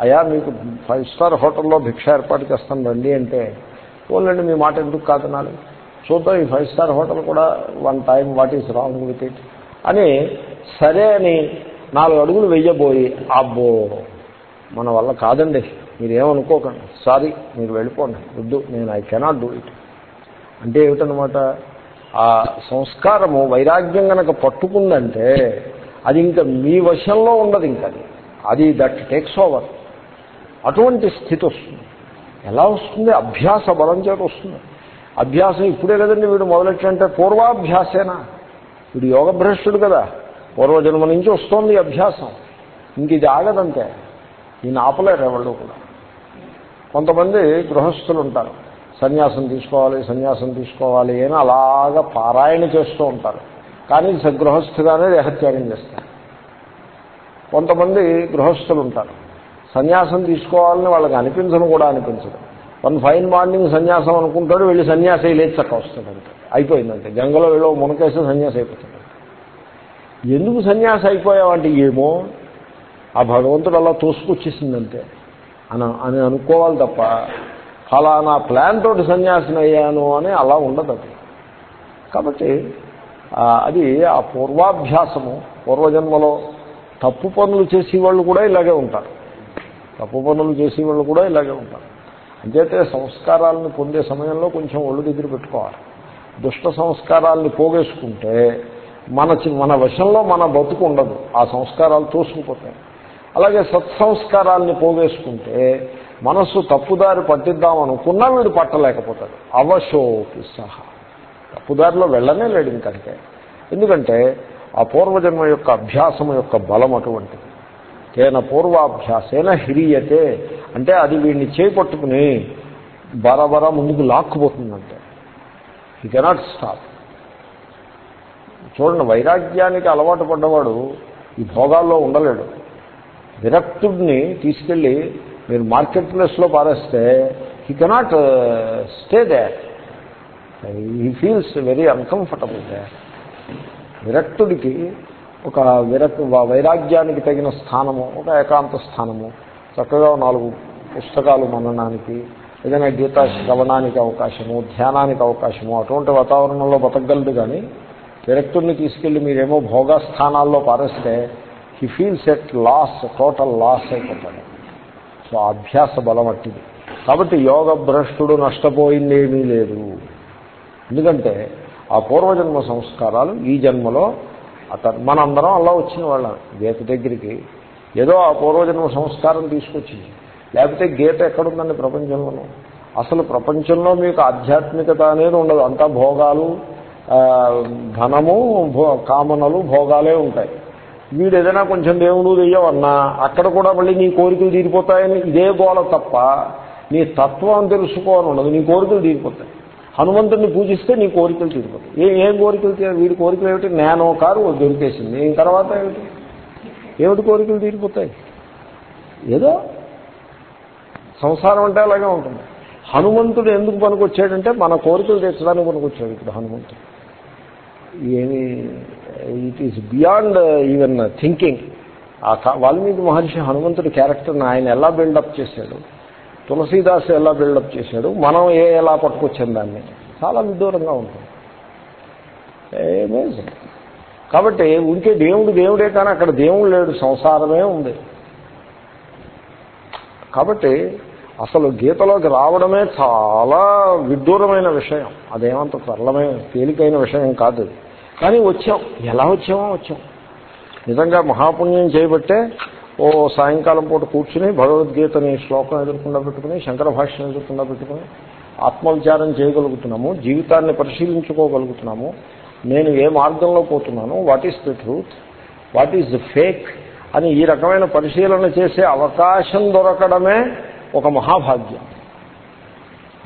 అయా మీకు five star హోటల్లో భిక్ష ఏర్పాటు చేస్తాను రండి అంటే పోలండి మీ మాట ఎందుకు కాదనాలి? చూద్దాం ఈ ఫైవ్ స్టార్ హోటల్ కూడా one time what is wrong with it అని సరే అని నాలుగు అడుగులు వెయ్యబోయి అబ్బో మన వల్ల కాదండి మీరేమనుకోకండి సారీ మీరు వెళ్ళిపోండి వద్దు నేను ఐ కెనాట్ డూ ఇట్. అంటే ఏమిటనమాట ఆ సంస్కారము వైరాగ్యం కనుక పట్టుకుందంటే అది ఇంకా మీ వశంలో ఉండదు ఇంకా అది. అది దట్ టేక్స్ ఓవర్. అటువంటి స్థితి వస్తుంది. ఎలా వస్తుంది? అభ్యాస బలం చేత వస్తుంది. అభ్యాసం ఇప్పుడే కదండి వీడు మొదలెట్టంటే పూర్వాభ్యాసేనా? వీడు యోగ భ్రష్టుడు కదా. పూర్వజన్మ నుంచి వస్తోంది అభ్యాసం. ఇంక ఇది ఆగదంతే. ఈయన ఆపలేరు ఎవరు కూడా. కొంతమంది గృహస్థులు ఉంటారు. సన్యాసం తీసుకోవాలి సన్యాసం తీసుకోవాలి అని అలాగ పారాయణ చేస్తూ ఉంటారు. కానీ గృహస్థుగానే దేహత్యాగం చేస్తారు. కొంతమంది గృహస్థులు ఉంటారు. సన్యాసం తీసుకోవాలని వాళ్ళకి అనిపించను కూడా అనిపించదు. వన్ ఫైన్ మార్నింగ్ సన్యాసం అనుకుంటాడు వెళ్ళి సన్యాసి లేచి చక్క వస్తాడంటే. అయిపోయిందంటే. గంగలో వెళ్ళో మునకేస్తే సన్యాసి అయిపోతాడు ఎందుకు సన్యాసి అయిపోయావంటే ఏమో? ఆ భగవంతుడు అలా తోసుకొచ్చేసిందంతే అని అని అనుకోవాలి తప్ప ఫలానా ప్లాన్ తోటి సన్యాసిని అయ్యాను అని అలా ఉండదు అది. కాబట్టి అది ఆ పూర్వాభ్యాసము పూర్వజన్మలో తప్పు పనులు చేసేవాళ్ళు కూడా ఇలాగే ఉంటారు. తప్పు పనులు చేసే వాళ్ళు కూడా ఇలాగే ఉంటారు. అంచేతే సంస్కారాలను పొందే సమయంలో కొంచెం ఒళ్ళు దగ్గర పెట్టుకోవాలి. దుష్ట సంస్కారాల్ని పోగేసుకుంటే మన చి- మన వశంలో మన బతుకు ఉండదు. ఆ సంస్కారాలు తోసుకుపోతాయి. అలాగే సత్సంస్కారాల్ని పోగేసుకుంటే మనస్సు తప్పుదారి పట్టిద్దాం అనుకున్నా వీడు పట్టలేకపోతాడు. అవశోకి సహా. తప్పుదారిలో వెళ్ళనే లేడు ఇంకంటే ఎందుకంటే ఆ పూర్వజన్మ యొక్క అభ్యాసం యొక్క బలం అటువంటిది. తేన పూర్వాభ్యాసేన హిరియతే. అంటే అది వీడిని చేపట్టుకుని బరబర ముందుకు లాక్కుపోతుందంటే. హీ కెనాట్ స్టాప్ చూడండి వైరాగ్యానికి అలవాటు పడ్డవాడు ఈ భోగాల్లో ఉండలేడు. విరక్తుడిని తీసుకెళ్ళి మీరు మార్కెట్ ప్లేస్లో పారేస్తే he cannot stay there he feels very uncomfortable there విరక్తుడికి ఒక విరక్ వైరాగ్యానికి తగిన స్థానము ఒక ఏకాంత స్థానము. చక్కగా నాలుగు పుస్తకాలు మననానికి ఏదైనా గీత శ్రవణానికి అవకాశము ధ్యానానికి అవకాశము అటువంటి వాతావరణంలో బతకగలదు కానీ విరక్తుడిని తీసుకెళ్ళి మీరేమో భోగస్థానాల్లో పారేస్తే he feels at loss total loss అయిపోతాడు. సో అభ్యాస బలం అట్టిది. కాబట్టి యోగ భ్రష్టుడు నష్టపోయింది ఏమీ లేదు. ఎందుకంటే ఆ పూర్వజన్మ సంస్కారాలు ఈ జన్మలో మనందరం అలా వచ్చిన వాళ్ళం. గీత దగ్గరికి. ఏదో ఆ పూర్వజన్మ సంస్కారం తీసుకొచ్చింది. లేకపోతే గీత ఎక్కడుందండి ప్రపంచంలోనూ? అసలు ప్రపంచంలో మీకు ఆధ్యాత్మికత అనేది ఉండదు. అంతా భోగాలు ధనము భో కామనలు భోగాలే ఉంటాయి. వీడు ఏదైనా కొంచెం దేవుడు దెయ్యమన్నా అక్కడ కూడా మళ్ళీ నీ కోరికలు తీరిపోతాయని ఇదే గోల తప్ప నీ తత్వం తెలుసుకోవాలని ఉండదు నీ కోరికలు తీరిపోతాయి. హనుమంతుడిని పూజిస్తే నీ కోరికలు తీరిపోతాయి. ఏ ఏం కోరికలు తీరు వీడి కోరికలు ఏమిటి? నేనో కారు దొరికేసింది. ఇంక తర్వాత ఏమిటి? ఏమిటి కోరికలు తీరిపోతాయి? ఏదో సంసారం అంటే అలాగే ఉంటుంది. హనుమంతుడు ఎందుకు పనికొచ్చాడంటే మన కోరికలు తీర్చడానికి పనికొచ్చాడు ఇప్పుడు హనుమంతుడు. ఏమి it is beyond even thinking ఆ వాల్మీకి మహర్షి హనుమంతుడి క్యారెక్టర్ని ఆయన ఎలా బిల్డప్ చేశాడు? తులసీదాస్ ఎలా బిల్డప్ చేశాడు? మనం ఏ ఎలా పట్టుకొచ్చాం దాన్ని? చాలా విదూరంగా ఉంటుంది. అమేజింగ్ కాబట్టి ఉంటే దేవుడు దేవుడే కానీ అక్కడ దేవుడు లేడు సంసారమే ఉంది. కాబట్టి అసలు గీతలోకి రావడమే చాలా విడ్డూరమైన విషయం. అదేమంత సరళమైన తేలికైన విషయం కాదు. కానీ వచ్చాం. ఎలా వచ్చామో వచ్చాం. నిజంగా మహాపుణ్యం చేయబట్టే ఓ సాయంకాలం పూట కూర్చుని భగవద్గీతని శ్లోకం ఎదుర్కొండా పెట్టుకుని శంకర భాష్యం ఎదుర్కొండా పెట్టుకుని ఆత్మవిచారం చేయగలుగుతున్నాము జీవితాన్ని పరిశీలించుకోగలుగుతున్నాము. నేను ఏ మార్గంలో పోతున్నాను? What is the truth what is the fake అని ఈ రకమైన పరిశీలన చేసే అవకాశం దొరకడమే ఒక మహాభాగ్యం.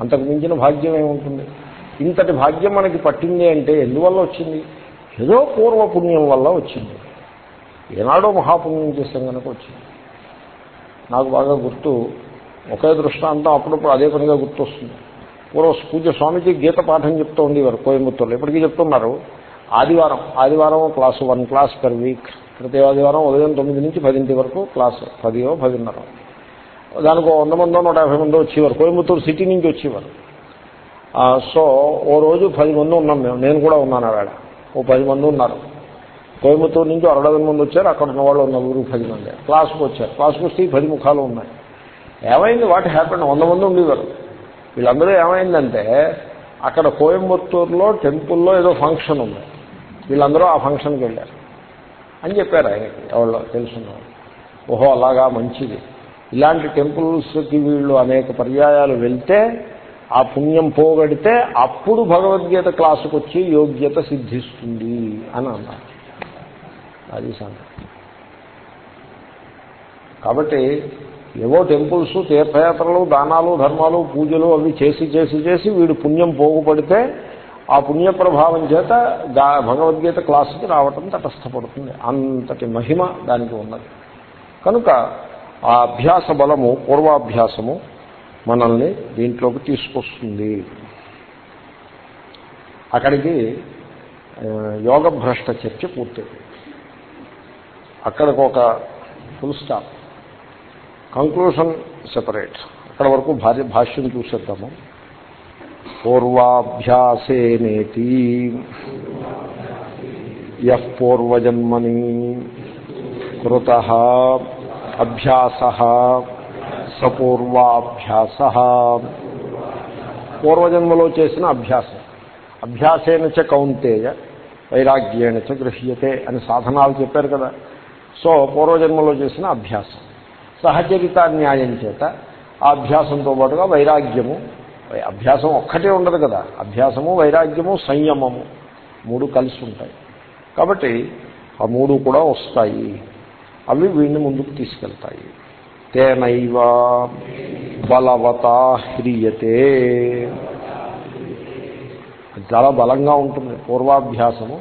అంతకు మించిన భాగ్యం ఏముంటుంది? ఇంతటి భాగ్యం మనకి పట్టింది అంటే ఎందువల్ల వచ్చింది? ఏదో పూర్వపుణ్యం వల్ల వచ్చింది. ఏనాడో మహాపుణ్యం చేశాం కనుక వచ్చింది. నాకు బాగా గుర్తు. ఒకే దృష్టాంతం అప్పుడప్పుడు అదే పనిగా గుర్తొస్తుంది. పూర్వ పూజ స్వామిజీ గీత పాఠం చెప్తూ ఉండేవారు కోయంబత్తూరులో. ఇప్పటికీ చెప్తున్నారు ఆదివారం ఆదివారం class one class per week ప్రతి ఆదివారం ఉదయం తొమ్మిది నుంచి పదింటి వరకు క్లాసు పదియో పదిన్నర. దానికి వంద మందో నూట యాభై మందో వచ్చేవారు. కోయంబత్తూరు సిటీ నుంచి వచ్చేవారు. సో ఓ రోజు పది మంది ఉన్నాం మేము. నేను కూడా ఉన్నాను ఆవేళ ఓ పది మంది ఉన్నారు. కోయంబత్తూరు నుంచి అరవై మంది వచ్చారు. అక్కడ ఉన్న వాళ్ళు నలుగురు పది మంది. క్లాస్కి వచ్చారు. క్లాస్కి వస్తే ఈ పది ముఖాలు ఉన్నాయి. ఏమైంది? వాటి హ్యాపీ వంద మంది ఉండేవారు. వీళ్ళందరూ ఏమైందంటే అక్కడ కోయంబత్తూరులో టెంపుల్లో ఏదో ఫంక్షన్ ఉంది. వీళ్ళందరూ ఆ ఫంక్షన్కి వెళ్ళారు. అని చెప్పారు ఆయనకి ఎవరో తెలుసున్నారు ఓహో అలాగా మంచిది. ఇలాంటి టెంపుల్స్కి వీళ్ళు అనేక పర్యాయాలు వెళ్తే ఆ పుణ్యం పోగొడితే అప్పుడు భగవద్గీత క్లాసుకు వచ్చి యోగ్యత సిద్ధిస్తుంది అని అన్నారు. అది సంగతి. కాబట్టి ఏవో టెంపుల్స్ తీర్థయాత్రలు దానాలు ధర్మాలు పూజలు అవి చేసి చేసి చేసి వీడు పుణ్యం పోగుపడితే ఆ పుణ్య ప్రభావం చేత భగవద్గీత క్లాసుకి రావటం తటస్థపడుతుంది. అంతటి మహిమ దానికి ఉన్నది. కనుక ఆ అభ్యాస బలము పూర్వాభ్యాసము మనల్ని దీంట్లోకి తీసుకొస్తుంది. అక్కడికి యోగ భ్రష్ట చర్చ పూర్తయింది. అక్కడికి ఒక ఫుల్ స్టాప్ కంక్లూషన్ సెపరేట్ అక్కడ వరకు భార్య భాష్యం చూసేద్దాము. పూర్వాభ్యాసేనేతి యః పూర్వజన్మని కృత అభ్యాస సపూర్వాభ్యాస పూర్వజన్మలో చేసిన అభ్యాసం. అభ్యాసేన చ కౌంతేయ వైరాగ్యేణ చ గృహ్యతే అని సాధనాలు చెప్పారు కదా. సో పూర్వజన్మలో చేసిన అభ్యాసం. సహచరిత న్యాయం చేత ఆ అభ్యాసంతో పాటుగా వైరాగ్యము అభ్యాసం ఒక్కటే ఉండదు కదా. అభ్యాసము వైరాగ్యము సంయమము మూడు కలిసి ఉంటాయి. కాబట్టి ఆ మూడు కూడా వస్తాయి. అవి వీడిని ముందుకు తీసుకెళ్తాయి. తేనైవ బలవత హ్రియతే. చాలా బలంగా ఉంటుంది. పూర్వాభ్యాసము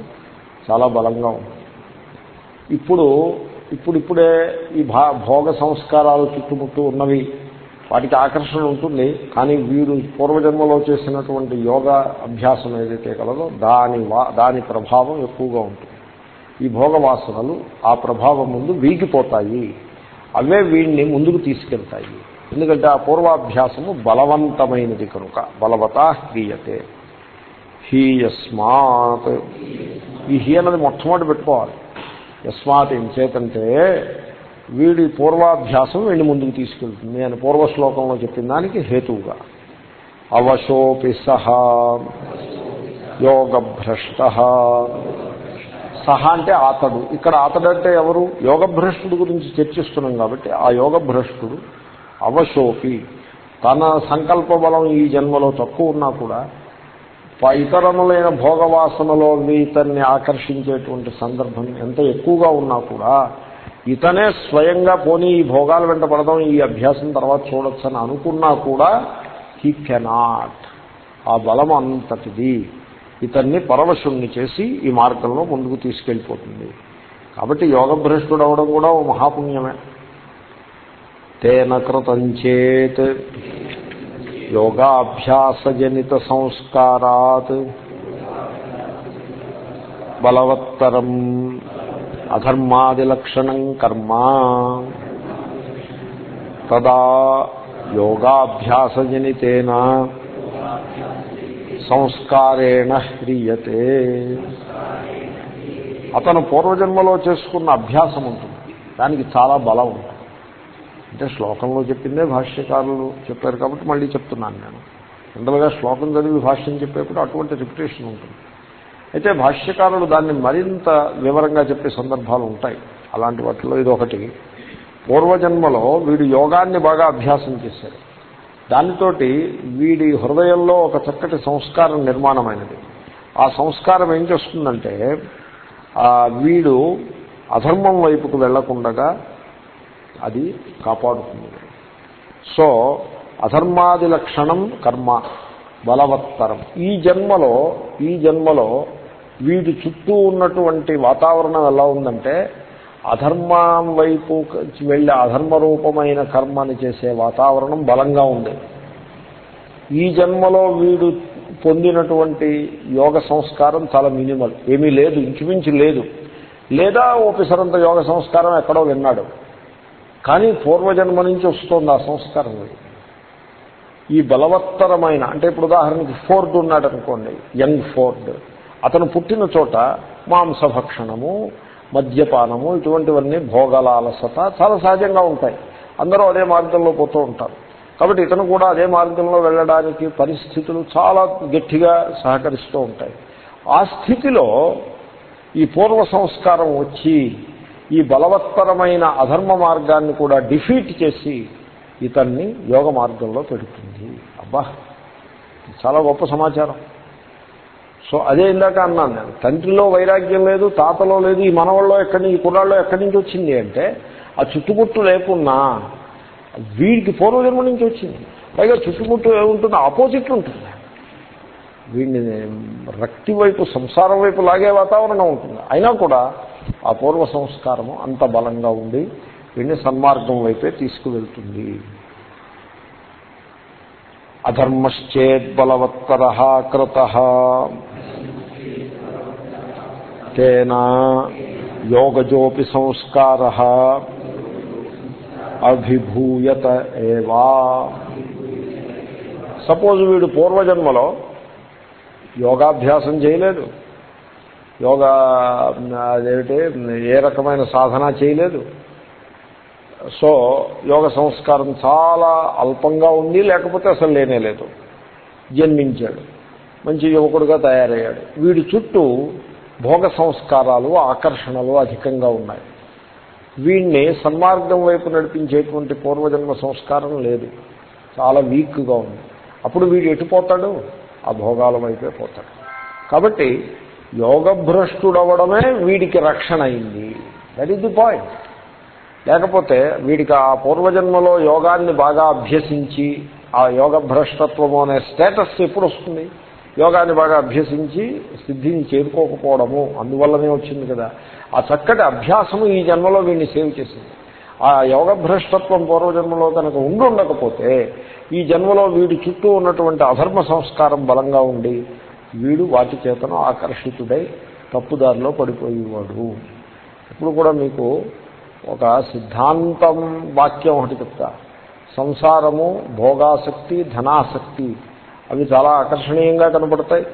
చాలా బలంగా ఉంటుంది. ఇప్పుడు ఇప్పుడిప్పుడే ఈ భా భోగ సంస్కారాలు చుట్టుముట్టు ఉన్నవి. వాటికి ఆకర్షణ ఉంటుంది. కానీ వీడు పూర్వజన్మలో చేసినటువంటి యోగా అభ్యాసం ఏదైతే కలదో దాని వా దాని ప్రభావం ఎక్కువగా ఉంటుంది. ఈ భోగ వాసనలు ఆ ప్రభావం ముందు వీగిపోతాయి. అవే వీడిని ముందుకు తీసుకెళ్తాయి. ఎందుకంటే ఆ పూర్వాభ్యాసము బలవంతమైనది కనుక. బలవతా క్రియతే హీయస్మాత్. ఈ హీ అన్నది మొట్టమొదటి పెట్టుకోవాలి. యస్మాత్ ఏం చేతంటే వీడి పూర్వాభ్యాసం వీడిని ముందుకు తీసుకెళ్తుంది అని పూర్వ శ్లోకంలో చెప్పిన దానికి హేతువుగా. అవశోపి సహా యోగభ్రష్ట. సహా అంటే అతడు ఇక్కడ అతడంటే అంటే ఎవరు? యోగభ్రష్టుడు గురించి చర్చిస్తున్నాం కాబట్టి ఆ యోగభ్రష్టుడు అవశోపి. తన సంకల్ప బలం ఈ జన్మలో తక్కువ ఉన్నా కూడా ఇతరములైన భోగవాసనలో ఇతన్ని ఆకర్షించేటువంటి సందర్భం ఎంత ఎక్కువగా ఉన్నా కూడా ఇతనే స్వయంగా పోనీ ఈ భోగాల వెంట పడదాం ఈ అభ్యాసం తర్వాత చూడొచ్చు అని అనుకున్నా కూడా హీ కెనాట్ ఆ బలం అంతటిది. ఇతన్ని పరవశుణ్ణి చేసి ఈ మార్గంలో ముందుకు తీసుకెళ్ళిపోతుంది. కాబట్టి యోగభ్రష్టుడు అవడం కూడా ఓ మహాపుణ్యమే. తేన కృతంచేత్ యోగాభ్యాసజనిత సంస్కారాత్ బలవత్తరం అధర్మాదిలక్షణం కర్మ. తదా యోగాభ్యాసజనితేన సంస్కారేణ హ్రియతే. అతను పూర్వజన్మలో చేసుకున్న అభ్యాసం ఉంటుంది దానికి చాలా బలం ఉంటుంది. అంటే శ్లోకంలో చెప్పిందే భాష్యకారులు చెప్పారు కాబట్టి మళ్ళీ చెప్తున్నాను నేను. జనరల్గా శ్లోకం చదివి భాష్యం చెప్పేప్పుడు అటువంటి రిపిటేషన్ ఉంటుంది. అయితే భాష్యకారులు దాన్ని మరింత వివరంగా చెప్పే సందర్భాలు ఉంటాయి. అలాంటి వాటిలో ఇది ఒకటి. పూర్వజన్మలో వీడు యోగాన్ని బాగా అభ్యాసం చేశాడు. దానితోటి వీడి హృదయంలో ఒక చక్కటి సంస్కారం నిర్మాణమైనది. ఆ సంస్కారం ఏం చేస్తుందంటే వీడు అధర్మం వైపుకు వెళ్ళకుండగా అది కాపాడుతుంది. సో అధర్మాది లక్షణం కర్మ బలవత్తరం. ఈ జన్మలో ఈ జన్మలో వీడి చుట్టూ ఉన్నటువంటి వాతావరణం ఎలా ఉందంటే అధర్మం వైపు వెళ్ళే అధర్మ రూపమైన కర్మని చేసే వాతావరణం బలంగా ఉంది. ఈ జన్మలో వీడు పొందినటువంటి యోగ సంస్కారం చాలా మినిమల్. ఏమీ లేదు ఇంచుమించు లేదు. లేదా ఓ యోగ సంస్కారం ఎక్కడో విన్నాడు. కానీ పూర్వజన్మ నుంచి వస్తుంది ఆ సంస్కారం ఈ బలవత్తరమైన అంటే ఇప్పుడు ఉదాహరణకి ఫోర్డ్ ఉన్నాడు అనుకోండి యంగ్ ఫోర్డ్. అతను పుట్టిన చోట మాంసభక్షణము మద్యపానము ఇటువంటివన్నీ భోగలాలసత చాలా సహజంగా ఉంటాయి. అందరూ అదే మార్గంలో పోతూ ఉంటారు. కాబట్టి ఇతను కూడా అదే మార్గంలో వెళ్ళడానికి పరిస్థితులు చాలా గట్టిగా సహకరిస్తూ ఉంటాయి. ఆ స్థితిలో ఈ పూర్వ సంస్కారం వచ్చి ఈ బలవత్తరమైన అధర్మ మార్గాన్ని కూడా డిఫీట్ చేసి ఇతన్ని యోగ మార్గంలో పెడుతుంది. అబ్బా చాలా గొప్ప సమాచారం. సో అదే ఇందాక అన్నాను నేను తండ్రిలో వైరాగ్యం లేదు తాతలో లేదు ఈ మనవాళ్ళలో ఎక్కడి ఈ కుర్రాళ్ళలో ఎక్కడి నుంచి వచ్చింది అంటే ఆ చుట్టుముట్టు లేకున్నా వీడికి పూర్వజన్మ నుంచి వచ్చింది. పైగా చుట్టుముట్టు ఏముంటుంది ఆపోజిట్ ఉంటుంది. వీడిని రక్తి వైపు సంసారం వైపు లాగే వాతావరణం ఉంటుంది. అయినా కూడా ఆ పూర్వ సంస్కారము అంత బలంగా ఉండి వీడిని సన్మార్గం వైపే తీసుకువెళ్తుంది. అధర్మశ్చేద్బలవత్తర కృత. తేన యోగజోపి సంస్కార. అభిభూయత ఏవా. సపోజ్ వీడు పూర్వజన్మలో యోగాభ్యాసం చేయలేదు. యోగా అదేమిటి ఏ రకమైన సాధన చేయలేదు. సో యోగ సంస్కారం చాలా అల్పంగా ఉంది లేకపోతే అసలు లేనే లేదు. జన్మించాడు. మంచి యువకుడుగా తయారయ్యాడు. వీడి చుట్టూ భోగ సంస్కారాలు ఆకర్షణలు అధికంగా ఉన్నాయి. వీడిని సన్మార్గం వైపు నడిపించేటువంటి పూర్వజన్మ సంస్కారం లేదు. చాలా వీక్గా ఉంది. అప్పుడు వీడు ఎటుపోతాడు ఆ భోగాల వైపే పోతాడు. కాబట్టి యోగభ్రష్టుడవడమే వీడికి రక్షణ అయింది. దట్ ఈస్ ది పాయింట్ లేకపోతే వీడికి ఆ పూర్వజన్మలో యోగాన్ని బాగా అభ్యసించి ఆ యోగభ్రష్టత్వము అనే స్టేటస్ ఎప్పుడు వస్తుంది? యోగాన్ని బాగా అభ్యసించి సిద్ధిని చేరుకోకపోవడము. అందువల్లనే వచ్చింది కదా. ఆ చక్కటి అభ్యాసము ఈ జన్మలో వీడిని సేవ్ చేసింది. ఆ యోగ భ్రష్టత్వం పూర్వజన్మలో కనుక ఉండుండకపోతే ఈ జన్మలో వీడి చుట్టూ ఉన్నటువంటి అధర్మ సంస్కారం బలంగా ఉండి వీడు వాటి చేతను ఆకర్షితుడై తప్పుదారిలో పడిపోయేవాడు. ఇప్పుడు కూడా మీకు ఒక సిద్ధాంతం వాక్యం ఒకటి చెప్తా. సంసారము భోగాసక్తి ధనాసక్తి అవి చాలా ఆకర్షణీయంగా కనపడతాయి.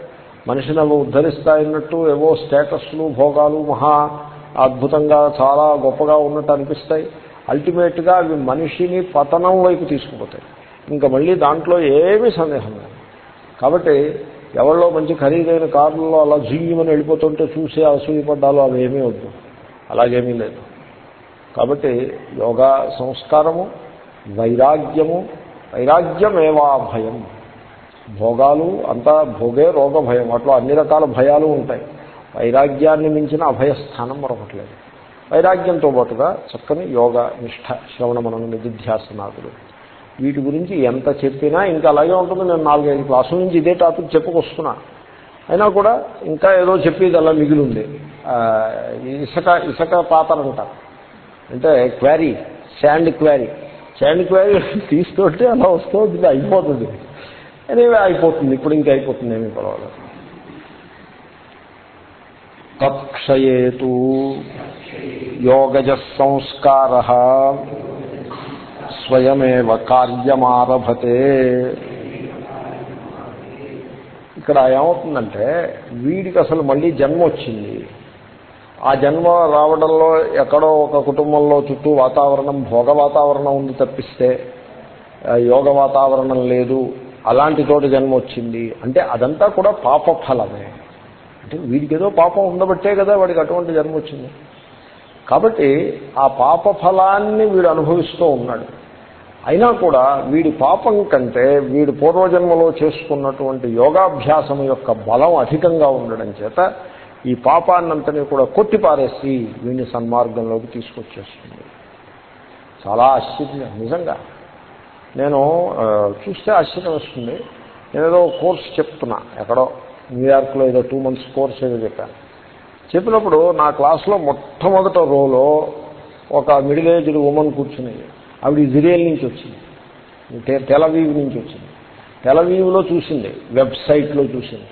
మనిషిని అవి ఉద్ధరిస్తాయన్నట్టు ఏవో స్టేటస్లు భోగాలు మహా అద్భుతంగా చాలా గొప్పగా ఉన్నట్టు అనిపిస్తాయి. అల్టిమేట్గా అవి మనిషిని పతనం వైపు తీసుకుపోతాయి. ఇంకా మళ్ళీ దాంట్లో ఏమీ సందేహం లేదు. కాబట్టి ఎవరిలో మంచి ఖరీదైన కార్లలో అలా జీవమని వెళ్ళిపోతుంటే చూసి అసూయపడ్డాలో అవి ఏమీ వద్దు. అలాగేమీ లేదు. కాబట్టి యోగా సంస్కారము వైరాగ్యము వైరాగ్యమేవా భయం భోగాలు అంతా భోగే రోగ భయం అట్లా అన్ని రకాల భయాలు ఉంటాయి. వైరాగ్యాన్ని మించిన అభయస్థానం మరొకట్లేదు వైరాగ్యంతో పాటుగా చక్కని యోగ నిష్ఠ శ్రవణ మనం నిధిధ్యాసనాదులు. వీటి గురించి ఎంత చెప్పినా ఇంకా అలాగే ఉంటుంది. నేను నాలుగైదు క్లాసుల నుంచి ఇదే టాపిక్ చెప్పుకొస్తున్నా. అయినా కూడా ఇంకా ఏదో చెప్పేది అలా మిగిలింది ఇసుక ఇసుక పాత్ర అంటారు అంటే quarry sand quarry. Sand quarry తీసుకుంటే అలా వస్తుంది అయిపోతుంది. అనేవి అయిపోతుంది ఇప్పుడు ఇంకా అయిపోతుంది ఏమీ పర్వాలేదు. తత్క్షయేతు యోగజ సంస్కార స్వయమేవ కార్యమారభతే. ఇక్కడ ఏమవుతుందంటే వీడికి అసలు మళ్ళీ జన్మ వచ్చింది ఆ జన్మ రావడంలో ఎక్కడో ఒక కుటుంబంలో చుట్టూ వాతావరణం భోగ వాతావరణం ఉంది తప్పిస్తే యోగ వాతావరణం లేదు. అలాంటి తోటి జన్మ వచ్చింది అంటే అదంతా కూడా పాప ఫలమే అంటే వీడికి ఏదో పాపం ఉండబట్టే కదా వాడికి అటువంటి జన్మ వచ్చింది కాబట్టి ఆ పాప ఫలాన్ని వీడు అనుభవిస్తూ ఉన్నాడు. అయినా కూడా వీడి పాపం కంటే వీడు పూర్వజన్మలో చేసుకున్నటువంటి యోగాభ్యాసం యొక్క బలం అధికంగా ఉండడం చేత ఈ పాపాన్నంతని కూడా కొట్టిపారేసి వీడిని సన్మార్గంలోకి తీసుకొచ్చేస్తుంది. చాలా ఆశ్చర్యం నిజంగా. నేను చూస్తే ఆశ్చర్యం వస్తుంది. నేను ఏదో కోర్స్ చెప్తున్నా ఎక్కడో న్యూయార్క్లో ఏదో టూ మంత్స్ కోర్స్ ఏదో చెప్పాను. చెప్పినప్పుడు నా క్లాస్లో మొట్టమొదట రోలో ఒక మిడిల్ ఏజ్డ్ ఉమెన్ కూర్చుని ఆవిడ ఇజ్రాయల్ నుంచి వచ్చింది. తెలవీవ్ నుంచి వచ్చింది. తెలవీవ్లో చూసింది. వెబ్సైట్లో చూసింది.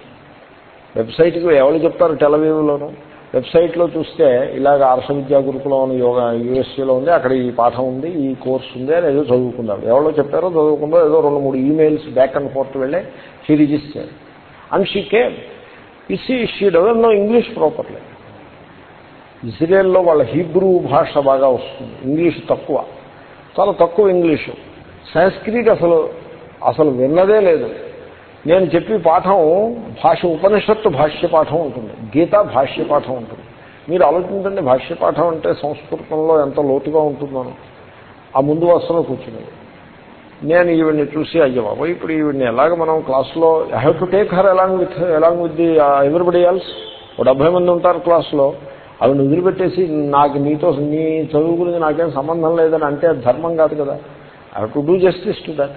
వెబ్సైట్కి ఎవరు చెప్తారు టెలవీవ్లోనూ వెబ్సైట్లో చూస్తే ఇలాగ ఆర్ష విద్యా గురుకులం అని యోగా యూఎస్సీలో ఉంది. అక్కడ ఈ పాఠం ఉంది ఈ కోర్స్ ఉంది అని ఏదో చదువుకున్నారు. ఎవరో చెప్పారో చదువుకుందో ఏదో రెండు మూడు ఈమెయిల్స్ బ్యాక్ అండ్ ఫోర్త్ వెళ్ళే she register and she came. EC she doesn't know English properly ఇజ్రాయెల్లో వాళ్ళ హీబ్రూ భాష బాగా వస్తుంది. ఇంగ్లీష్ తక్కువ. చాలా తక్కువ ఇంగ్లీషు. సంస్క్రిట్ అసలు అసలు విన్నదే లేదు. నేను చెప్పి పాఠం భాష ఉపనిషత్తు భాష్య పాఠం ఉంటుంది. గీత భాష్య పాఠం ఉంటుంది. మీరు ఆలోచించండి భాష్య పాఠం అంటే సంస్కృతంలో ఎంత లోతుగా ఉంటుందో. ఆ ముందు వరుసలో కూర్చున్నది నేను ఈవిడ్ని చూసి అయ్యే బాబు ఇప్పుడు ఈవిడ్ని ఎలాగ మనం క్లాస్లో I have to take her along with along with the everybody else ఓ డెబ్బై మంది ఉంటారు క్లాస్లో. అవి వదిలిపెట్టేసి నాకు నీతో నీ చదువు గురించి నాకేం సంబంధం లేదని అంటే ధర్మం కాదు కదా. I to do justice to that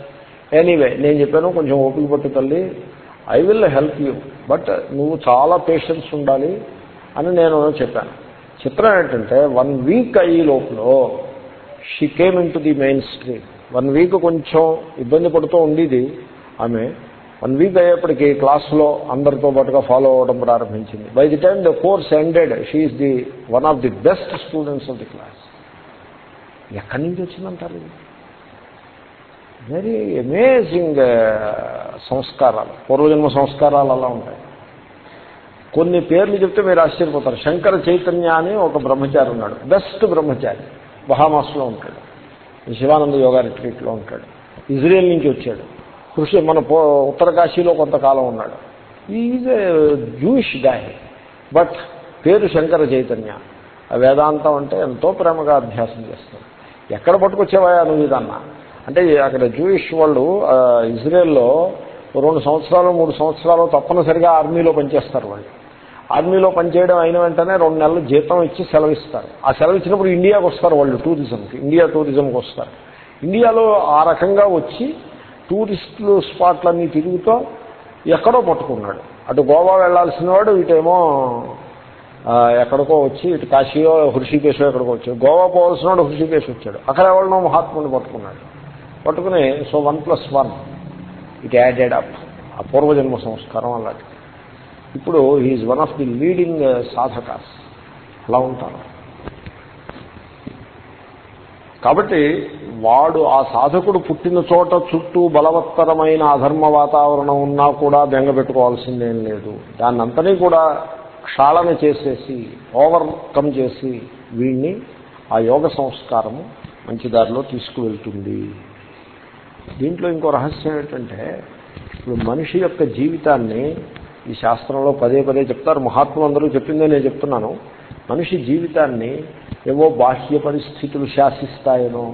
anyway నేను చెప్పాను కొంచెం ఓపిక పట్టు తల్లి. I will help you but నువ్వు చాలా పేషెన్స్ ఉండాలి అని నేను చెప్పాను. చిత్రం ఏంటంటే వన్ వీక్ అయ్యే లోపల she came into the main stream one week కొంచెం ఇబ్బంది పడుతూ ఉండేది ఆమె. వన్ వీక్ అయ్యేప్పటికీ క్లాస్లో అందరితో పాటుగా ఫాలో అవ్వడం ప్రారంభించింది. By the time the course ended she's the one of the best students of the class ఎక్కడి నుంచి వచ్చిందంటారు ఇది? వెరీ అమేజింగ్ uh, సంస్కారాలు. పూర్వజన్మ సంస్కారాలు అలా ఉంటాయి. కొన్ని పేర్లు చెప్తే మీరు ఆశ్చర్యపోతారు. శంకర చైతన్య అని ఒక బ్రహ్మచారి ఉన్నాడు. బెస్ట్ బ్రహ్మచారి. బహామాస్లో ఉంటాడు. శివానంద యోగా రిట్రీట్లో ఉంటాడు. ఇజ్రాయెల్ నుంచి వచ్చాడు. కృషి మన ఉత్తరకాశీలో కొంతకాలం ఉన్నాడు. Is a Jewish guy but పేరు శంకర చైతన్య. వేదాంతం అంటే ఎంతో ప్రేమగా అభ్యాసం చేస్తాడు. ఎక్కడ పట్టుకొచ్చేవా నువ్వు ఇదన్నా? అంటే అక్కడ జూయిష్ వాళ్ళు ఇజ్రాయెల్లో రెండు సంవత్సరాలు మూడు సంవత్సరాలు తప్పనిసరిగా ఆర్మీలో పనిచేస్తారు వాళ్ళు. ఆర్మీలో పనిచేయడం అయిన వెంటనే రెండు నెలలు జీతం ఇచ్చి సెలవిస్తారు. ఆ సెలవు ఇచ్చినప్పుడు ఇండియాకి వస్తారు వాళ్ళు టూరిజంకి. ఇండియా టూరిజంకి వస్తారు ఇండియాలో ఆ రకంగా వచ్చి టూరిస్టులు స్పాట్లన్నీ తిరుగుతూ ఎక్కడో పట్టుకున్నాడు. అటు గోవా వెళ్ళాల్సిన వాడు ఇటేమో ఎక్కడికో వచ్చి ఇటు కాశీయో హృషికేశో ఎక్కడికో వచ్చాడు. గోవా పోవాల్సిన వాడు హృషికేశ్ వచ్చాడు. అక్కడ ఎవరినో మహాత్ముని పట్టుకున్నాడు. పట్టుకుని so one plus one it added up. ఆ పూర్వజన్మ సంస్కారం అలాంటిది. ఇప్పుడు he's one of the leading sadhakas. అలా ఉంటారు. కాబట్టి వాడు ఆ సాధకుడు పుట్టిన చోట చుట్టూ బలవత్తరమైన అధర్మ వాతావరణం ఉన్నా కూడా బెంగపెట్టుకోవాల్సిందేం లేదు. దాన్నంతనీ కూడా క్షాళన చేసేసి ఓవర్కమ్ చేసి వీడిని ఆ యోగ సంస్కారము మంచి దారిలో తీసుకువెళ్తుంది. దీంట్లో ఇంకో రహస్యం ఏంటంటే ఇప్పుడు మనిషి యొక్క జీవితాన్ని ఈ శాస్త్రంలో పదే పదే చెప్తారు. మహాత్ములు అందరూ చెప్పిందే నేను చెప్తున్నాను. మనిషి జీవితాన్ని ఏవో బాహ్య పరిస్థితులు శాసిస్తాయనో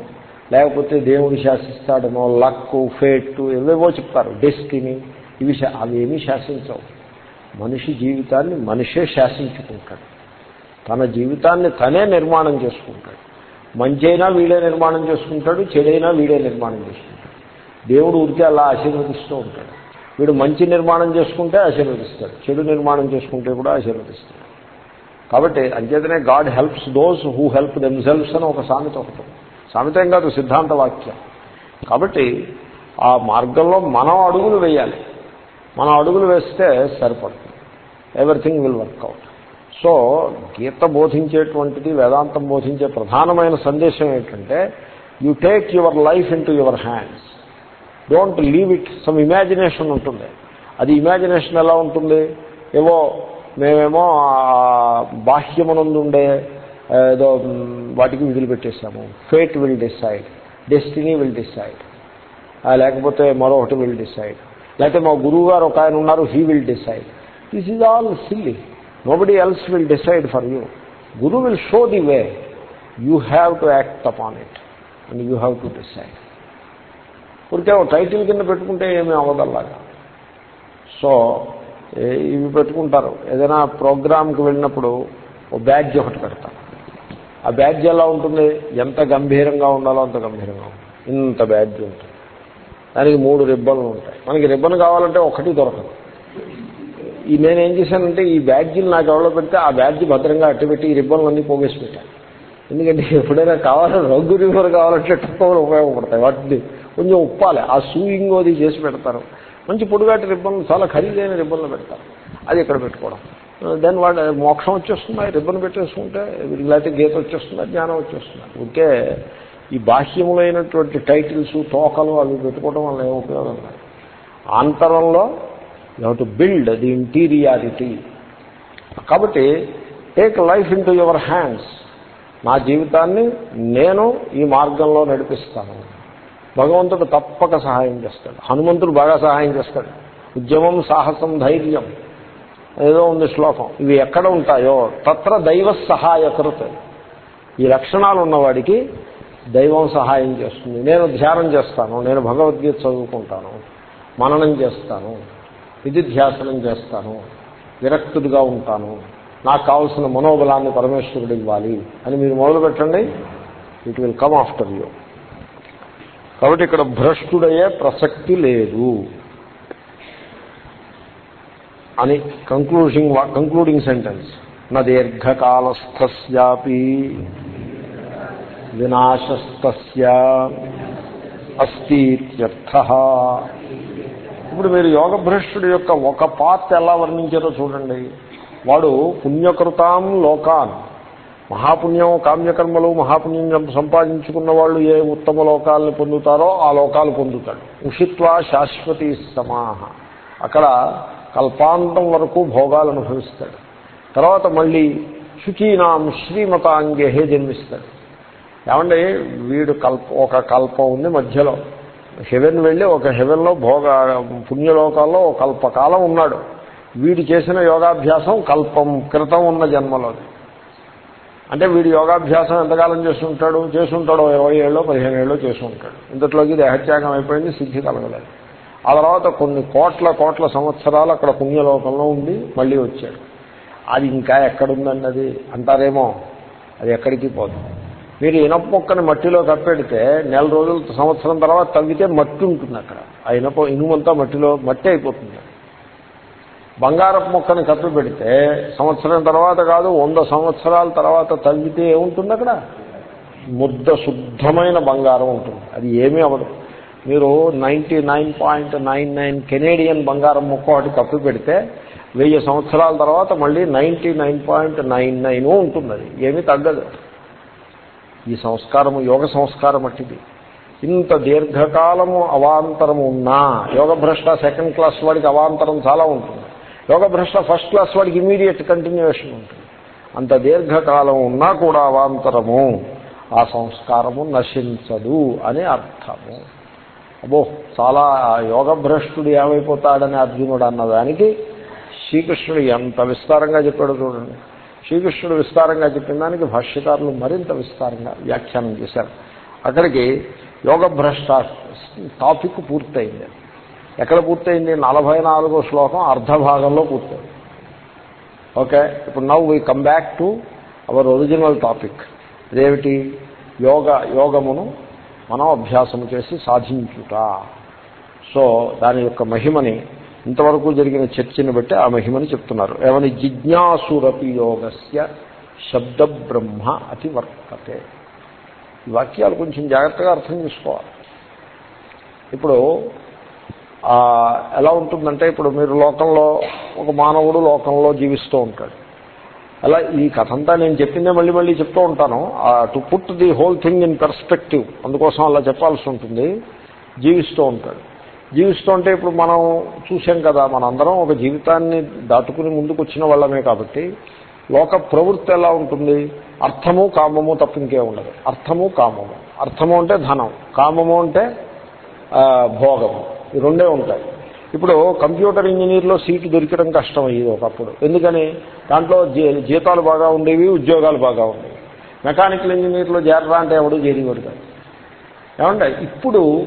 లేకపోతే దేవుడు శాసిస్తాడనో లక్ ఫేట్ ఏవేవో చెప్తారు. డెస్టినీ ఇవి అవేమీ శాసించవు. మనిషి జీవితాన్ని మనిషే శాసించుకుంటాడు. తన జీవితాన్ని తనే నిర్మాణం చేసుకుంటాడు. మంచైనా వీడే నిర్మాణం చేసుకుంటాడు చెడైనా వీడే నిర్మాణం చేసుకుంటాడు. దేవుడు ఊరికే అలా ఆశీర్వదిస్తూ ఉంటాడు. వీడు మంచి నిర్మాణం చేసుకుంటే ఆశీర్వదిస్తాడు. చెడు నిర్మాణం చేసుకుంటే కూడా ఆశీర్వదిస్తాడు. కాబట్టి అంచేతనే God helps those who help themselves అని ఒక సామెత ఒకటి. సామెత ఏం కాదు సిద్ధాంత వాక్యం. కాబట్టి ఆ మార్గంలో మనం అడుగులు వేయాలి. మనం అడుగులు వేస్తే సరిపడుతుంది. Everything will work out so Gita బోధించేటువంటిది వేదాంతం బోధించే ప్రధానమైన సందేశం ఏంటంటే you take your life in your hands don't leave it some imagination ఉంటుంది. అది ఇమాజినేషన్ ఎలా ఉంటుంది? ఏవో మేమేమో బాహ్యమునందుండే ఏదో వాటికి విధులు fate will decide destiny will decide లేకపోతే మరొకటి విల్ డిసైడ్ లేకపోతే మా గురువు గారు ఒక ఆయన ఉన్నారు he will decide this is all silly nobody else will decide for you guru will show the way you have to act upon it and you have to decide ఊరికే title కింద పెట్టుకుంటే ఏమీ అవ్వదల్లాగా. సో ఇవి పెట్టుకుంటారు. ఏదైనా ప్రోగ్రామ్కి వెళ్ళినప్పుడు ఓ badge ఒకటి పెడతారు ఆ బ్యాడ్జ్ ఎలా ఉంటుంది? ఎంత గంభీరంగా ఉండాలో అంత గంభీరంగా ఇంత బ్యాడ్జ్ ఉంటుంది. దానికి మూడు రిబ్బన్లు ఉంటాయి. మనకి రిబ్బన్ కావాలంటే ఒకటి దొరకదు. ఈ నేనేం చేశానంటే ఈ బ్యాడ్జీలు నాకు ఎవరో పెడితే ఆ బ్యాడ్జీ భద్రంగా అట్టుపెట్టి ఈ రిబ్బన్లు అన్నీ పోగేసి పెట్టాను ఎందుకంటే ఎప్పుడైనా కావాలని రంగు రిబ్బన్ కావాలంటే టక్కువలు ఉపయోగపడతాయి. వాటిని కొంచెం ఉప్పాలి. ఆ సూయింగ్ అది చేసి పెడతారు. మంచి పొడుగాటి రిబ్బన్లు చాలా ఖరీదైన రిబ్బన్లు పెడతారు. అది ఇక్కడ పెట్టుకోవడం. దెన్ వాడు మోక్షం వచ్చేస్తుంది రిబ్బన్ పెట్టేసుకుంటే లేకపోతే గీత వచ్చేస్తుంది జ్ఞానం వచ్చేస్తుంది. ఓకే ఈ బాహ్యములైనటువంటి టైటిల్స్ తోకలు అవి పెట్టుకోవడం వల్ల ఏం ఉపయోగం లేదు. ఆంతరంలో you to build the interiority కాబట్టి take life into your hands నా జీవితాన్ని నేను ఈ మార్గంలో నడిపిస్తాను. భగవంతుడు తప్పక సహాయం చేస్తాడు. హనుమంతుడు బాగా సహాయం చేస్తాడు. ఉద్యమం సాహసం ధైర్యం ఏదో ఉంది శ్లోకం. ఇవి ఎక్కడ ఉంటాయో తత్ర దైవ సహాయకృత. ఈ లక్షణాలు ఉన్నవాడికి దైవం సహాయం చేస్తుంది. నేను ధ్యానం చేస్తాను నేను భగవద్గీత చదువుకుంటాను మననం చేస్తాను విధిధ్యాసనం చేస్తాను విరక్తుడిగా ఉంటాను నాకు కావలసిన మనోబలాన్ని పరమేశ్వరుడు ఇవ్వాలి అని మీరు మొదలు పెట్టండి it will come after you కాబట్టి ఇక్కడ భ్రష్టుడయ్యే ప్రసక్తి లేదు. అని కంక్లూషింగ్ కంక్లూడింగ్ సెంటెన్స్ నా దీర్ఘకాలస్థస్యాపి వినాశస్థస్య అస్తిత్యర్థ ఇప్పుడు మీరు యోగభ్రష్టుడి యొక్క ఒక పార్ట్ ఎలా వర్ణించారో చూడండి. వాడు పుణ్యకృతాం లోకాన్. మహాపుణ్యం కామ్యకర్మలు మహాపుణ్యం సంపాదించుకున్న వాళ్ళు ఏ ఉత్తమ లోకాలను పొందుతారో ఆ లోకాలు పొందుతాడు. ఉషిత్వా శాశ్వతి సమాహ. అక్కడ కల్పాంతం వరకు భోగాలు అనుభవిస్తాడు. తర్వాత మళ్ళీ శుచీనాం శ్రీమతాంగే జన్మిస్తాడు. ఏమండి వీడు కల్ప ఒక కల్పం ఉంది మధ్యలో. హెవెన్ వెళ్ళి ఒక హెవెన్లో భోగ పుణ్యలోకాల్లో ఒక కల్పకాలం ఉన్నాడు. వీడు చేసిన యోగాభ్యాసం కల్పం క్రితం ఉన్న జన్మలో అంటే వీడు యోగాభ్యాసం ఎంతకాలం చేస్తుంటాడు? చేస్తుంటాడో ఇరవై ఏళ్ళు పదిహేను ఏళ్ళు చేస్తుంటాడు. ఇంతట్లోకి దేహత్యాగం అయిపోయింది సిద్ధి కలగలేదు ఆ తర్వాత కొన్ని కోట్ల కోట్ల సంవత్సరాలు అక్కడ పుణ్యలోకంలో ఉండి మళ్ళీ వచ్చాడు. అది ఇంకా ఎక్కడుందండి అది అంటారేమో? అది ఎక్కడికి పోదు. మీరు ఇనప మొక్కని మట్టిలో కప్పెడితే నెల రోజుల సంవత్సరం తర్వాత తవ్వితే మట్టి ఉంటుంది అక్కడ. ఆ ఇనప ఇనుమంతా మట్టిలో మట్టి అయిపోతుంది. బంగారపు మొక్కని కప్పి పెడితే సంవత్సరం తర్వాత కాదు వంద సంవత్సరాల తర్వాత తవ్వితే ఏముంటుంది అక్కడ? ముద్ద శుద్ధమైన బంగారం ఉంటుంది. అది ఏమీ అవ్వదు. మీరు ninety nine point nine nine Canadian బంగారం మొక్క ఒకటి కప్పి పెడితే వెయ్యి సంవత్సరాల తర్వాత మళ్ళీ ninety nine point nine nine ఉంటుంది అది. ఏమీ తగ్గదు. ఈ సంస్కారము యోగ సంస్కారం అట్టిది. ఇంత దీర్ఘకాలము అవాంతరము ఉన్నా యోగ భ్రష్ట సెకండ్ క్లాస్ వాడికి అవాంతరం చాలా ఉంటుంది. యోగ భ్రష్ట ఫస్ట్ క్లాస్ వాడికి ఇమీడియట్ కంటిన్యూషన్ ఉంటుంది. అంత దీర్ఘకాలం ఉన్నా కూడా అవాంతరము ఆ సంస్కారము నశించదు అని అర్థము. అబ్బో చాలా యోగ భ్రష్టుడు ఏమైపోతాడని అర్జునుడు అన్నదానికి శ్రీకృష్ణుడు ఎంత విస్తారంగా చెప్పాడో చూడండి. శ్రీకృష్ణుడు విస్తారంగా చెప్పిన దానికి భాష్యకారులు మరింత విస్తారంగా వ్యాఖ్యానం చేశారు. అక్కడికి యోగ భ్రష్ట టాపిక్ పూర్తయింది. ఎక్కడ పూర్తయింది? నలభై నాలుగో శ్లోకం అర్ధ భాగంలో పూర్తయింది. ఓకే ఇప్పుడు నవ్వు we come back to our original topic. ఇదేమిటి? యోగ యోగమును మనం అభ్యాసము చేసి సాధించుట. సో దాని యొక్క మహిమని ఇంతవరకు జరిగిన చర్చని బట్టి ఆ మహిమని చెప్తున్నారు. ఏమని? జిజ్ఞాసురపి యోగస్య శబ్ద బ్రహ్మ అతి వర్తతే ఈ వాక్యాలు కొంచెం జాగ్రత్తగా అర్థం చేసుకోవాలి. ఇప్పుడు ఎలా ఉంటుందంటే ఇప్పుడు మీరు లోకంలో ఒక మానవుడు లోకంలో జీవిస్తూ ఉంటాడు. అలా ఈ కథ అంతా నేను చెప్పిందే మళ్ళీ మళ్ళీ చెప్తూ ఉంటాను. To put the whole thing in perspective అందుకోసం అలా చెప్పాల్సి ఉంటుంది. జీవిస్తూ ఉంటాడు. జీవిస్తూ ఉంటే ఇప్పుడు మనం చూసాం కదా మనందరం ఒక జీవితాన్ని దాటుకుని ముందుకు వచ్చిన వాళ్ళమే కాబట్టి లోక ప్రవృత్తి ఎలా ఉంటుంది? అర్థము కామము తప్ప ఇంకే ఉండదు. అర్థము కామము. అర్థము అంటే ధనం. కామము అంటే భోగము. ఈ రెండే ఉంటాయి. ఇప్పుడు కంప్యూటర్ ఇంజనీర్లో సీటు దొరికడం కష్టం అయ్యేది ఒకప్పుడు. ఎందుకని? దాంట్లో జీతాలు బాగా ఉండేవి ఉద్యోగాలు బాగా ఉండేవి. మెకానికల్ ఇంజనీర్లో చేరరా అంటే ఎవడు చేరేవాడు కాదు. ఏమంటే ఇప్పుడు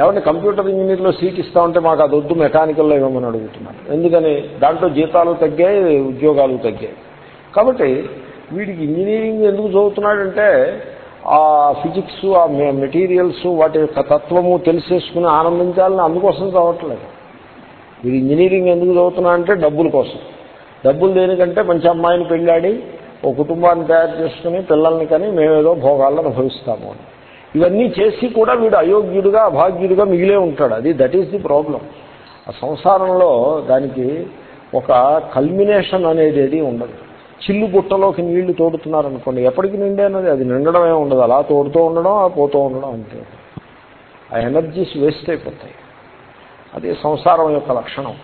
ఏమంటే కంప్యూటర్ ఇంజనీర్లో సీట్ ఇస్తా ఉంటే మాకు అది వద్దు మెకానికల్లో ఇవ్వమని అడుగుతున్నారు? ఎందుకని? దాంట్లో జీతాలు తగ్గాయి ఉద్యోగాలు తగ్గాయి. కాబట్టి వీడికి ఇంజనీరింగ్ ఎందుకు చదువుతున్నాడంటే ఆ ఫిజిక్స్ ఆ మెటీరియల్స్ వాటి యొక్క తత్వము తెలిసేసుకుని ఆనందించాలని అందుకోసం చదవట్లేదు. మీరు ఇంజనీరింగ్ ఎందుకు చదువుతున్నా అంటే డబ్బుల కోసం. డబ్బులు దేనికంటే మంచి అమ్మాయిని పెళ్ళాడి ఓ కుటుంబాన్ని తయారు చేసుకుని పిల్లల్ని కానీ మేమేదో భోగాలను అనుభవిస్తాము ఇవన్నీ చేసి కూడా వీడు అయోగ్యుడిగా అభాగ్యుడిగా మిగిలే ఉంటాడు. అది దట్ ఈస్ ది ప్రాబ్లం ఆ సంసారంలో దానికి ఒక కల్మినేషన్ అనేది ఉండదు. చిల్లు గుట్టలోకి నీళ్ళు తోడుతున్నారనుకోండి ఎప్పటికి నిండే అన్నది? అది నిండడమే ఉండదు. అలా తోడుతూ ఉండడం ఆ పోతూ ఉండడం అంతే. ఆ ఎనర్జీస్ వేస్ట్ అయిపోతాయి. అదే సంసారం యొక్క లక్షణం.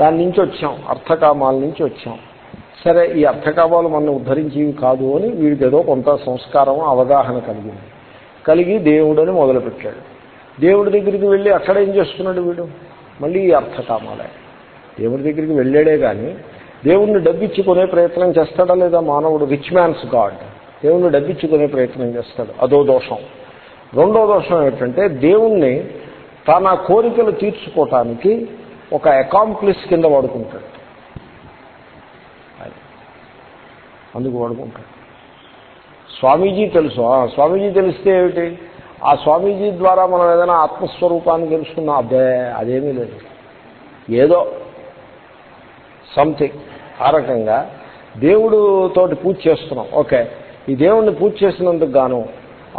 దాని నుంచి వచ్చాం. అర్థకామాల నుంచి వచ్చాం. సరే ఈ అర్థకామాలు మనం ఉద్ధరించేవి కాదు అని వీడికి ఏదో కొంత సంస్కారం అవగాహన కలిగింది. కలిగి దేవుడని మొదలుపెట్టాడు. దేవుడి దగ్గరికి వెళ్ళి అక్కడ ఏం చేస్తున్నాడు వీడు? మళ్ళీ ఈ అర్థకామాలే. దేవుడి దగ్గరికి వెళ్ళాడే కానీ దేవుణ్ణి డబ్బిచ్చుకునే ప్రయత్నం చేస్తాడా లేదా మానవుడు? రిచ్ మ్యాన్స్ గాడ్ దేవుణ్ణి డబ్బిచ్చుకునే ప్రయత్నం చేస్తాడు. అదో దోషం. రెండో దోషం ఏమిటంటే దేవుణ్ణి తన కోరికలు తీర్చుకోవటానికి ఒక అకాంప్లిస్ కింద వాడుకుంటాడు. అందుకు వాడుకుంటాడు. స్వామీజీ తెలుసు. ఆ, స్వామీజీ తెలిస్తే ఏమిటి? ఆ స్వామీజీ ద్వారా మనం ఏదైనా ఆత్మస్వరూపాన్ని తెలుసుకున్నా అబ్బే అదేమీ లేదు. ఏదో సంథింగ్ ఆ రకంగా దేవుడు తోటి పూజ చేస్తున్నాం. ఓకే. ఈ దేవుణ్ణి పూజ చేసినందుకు గాను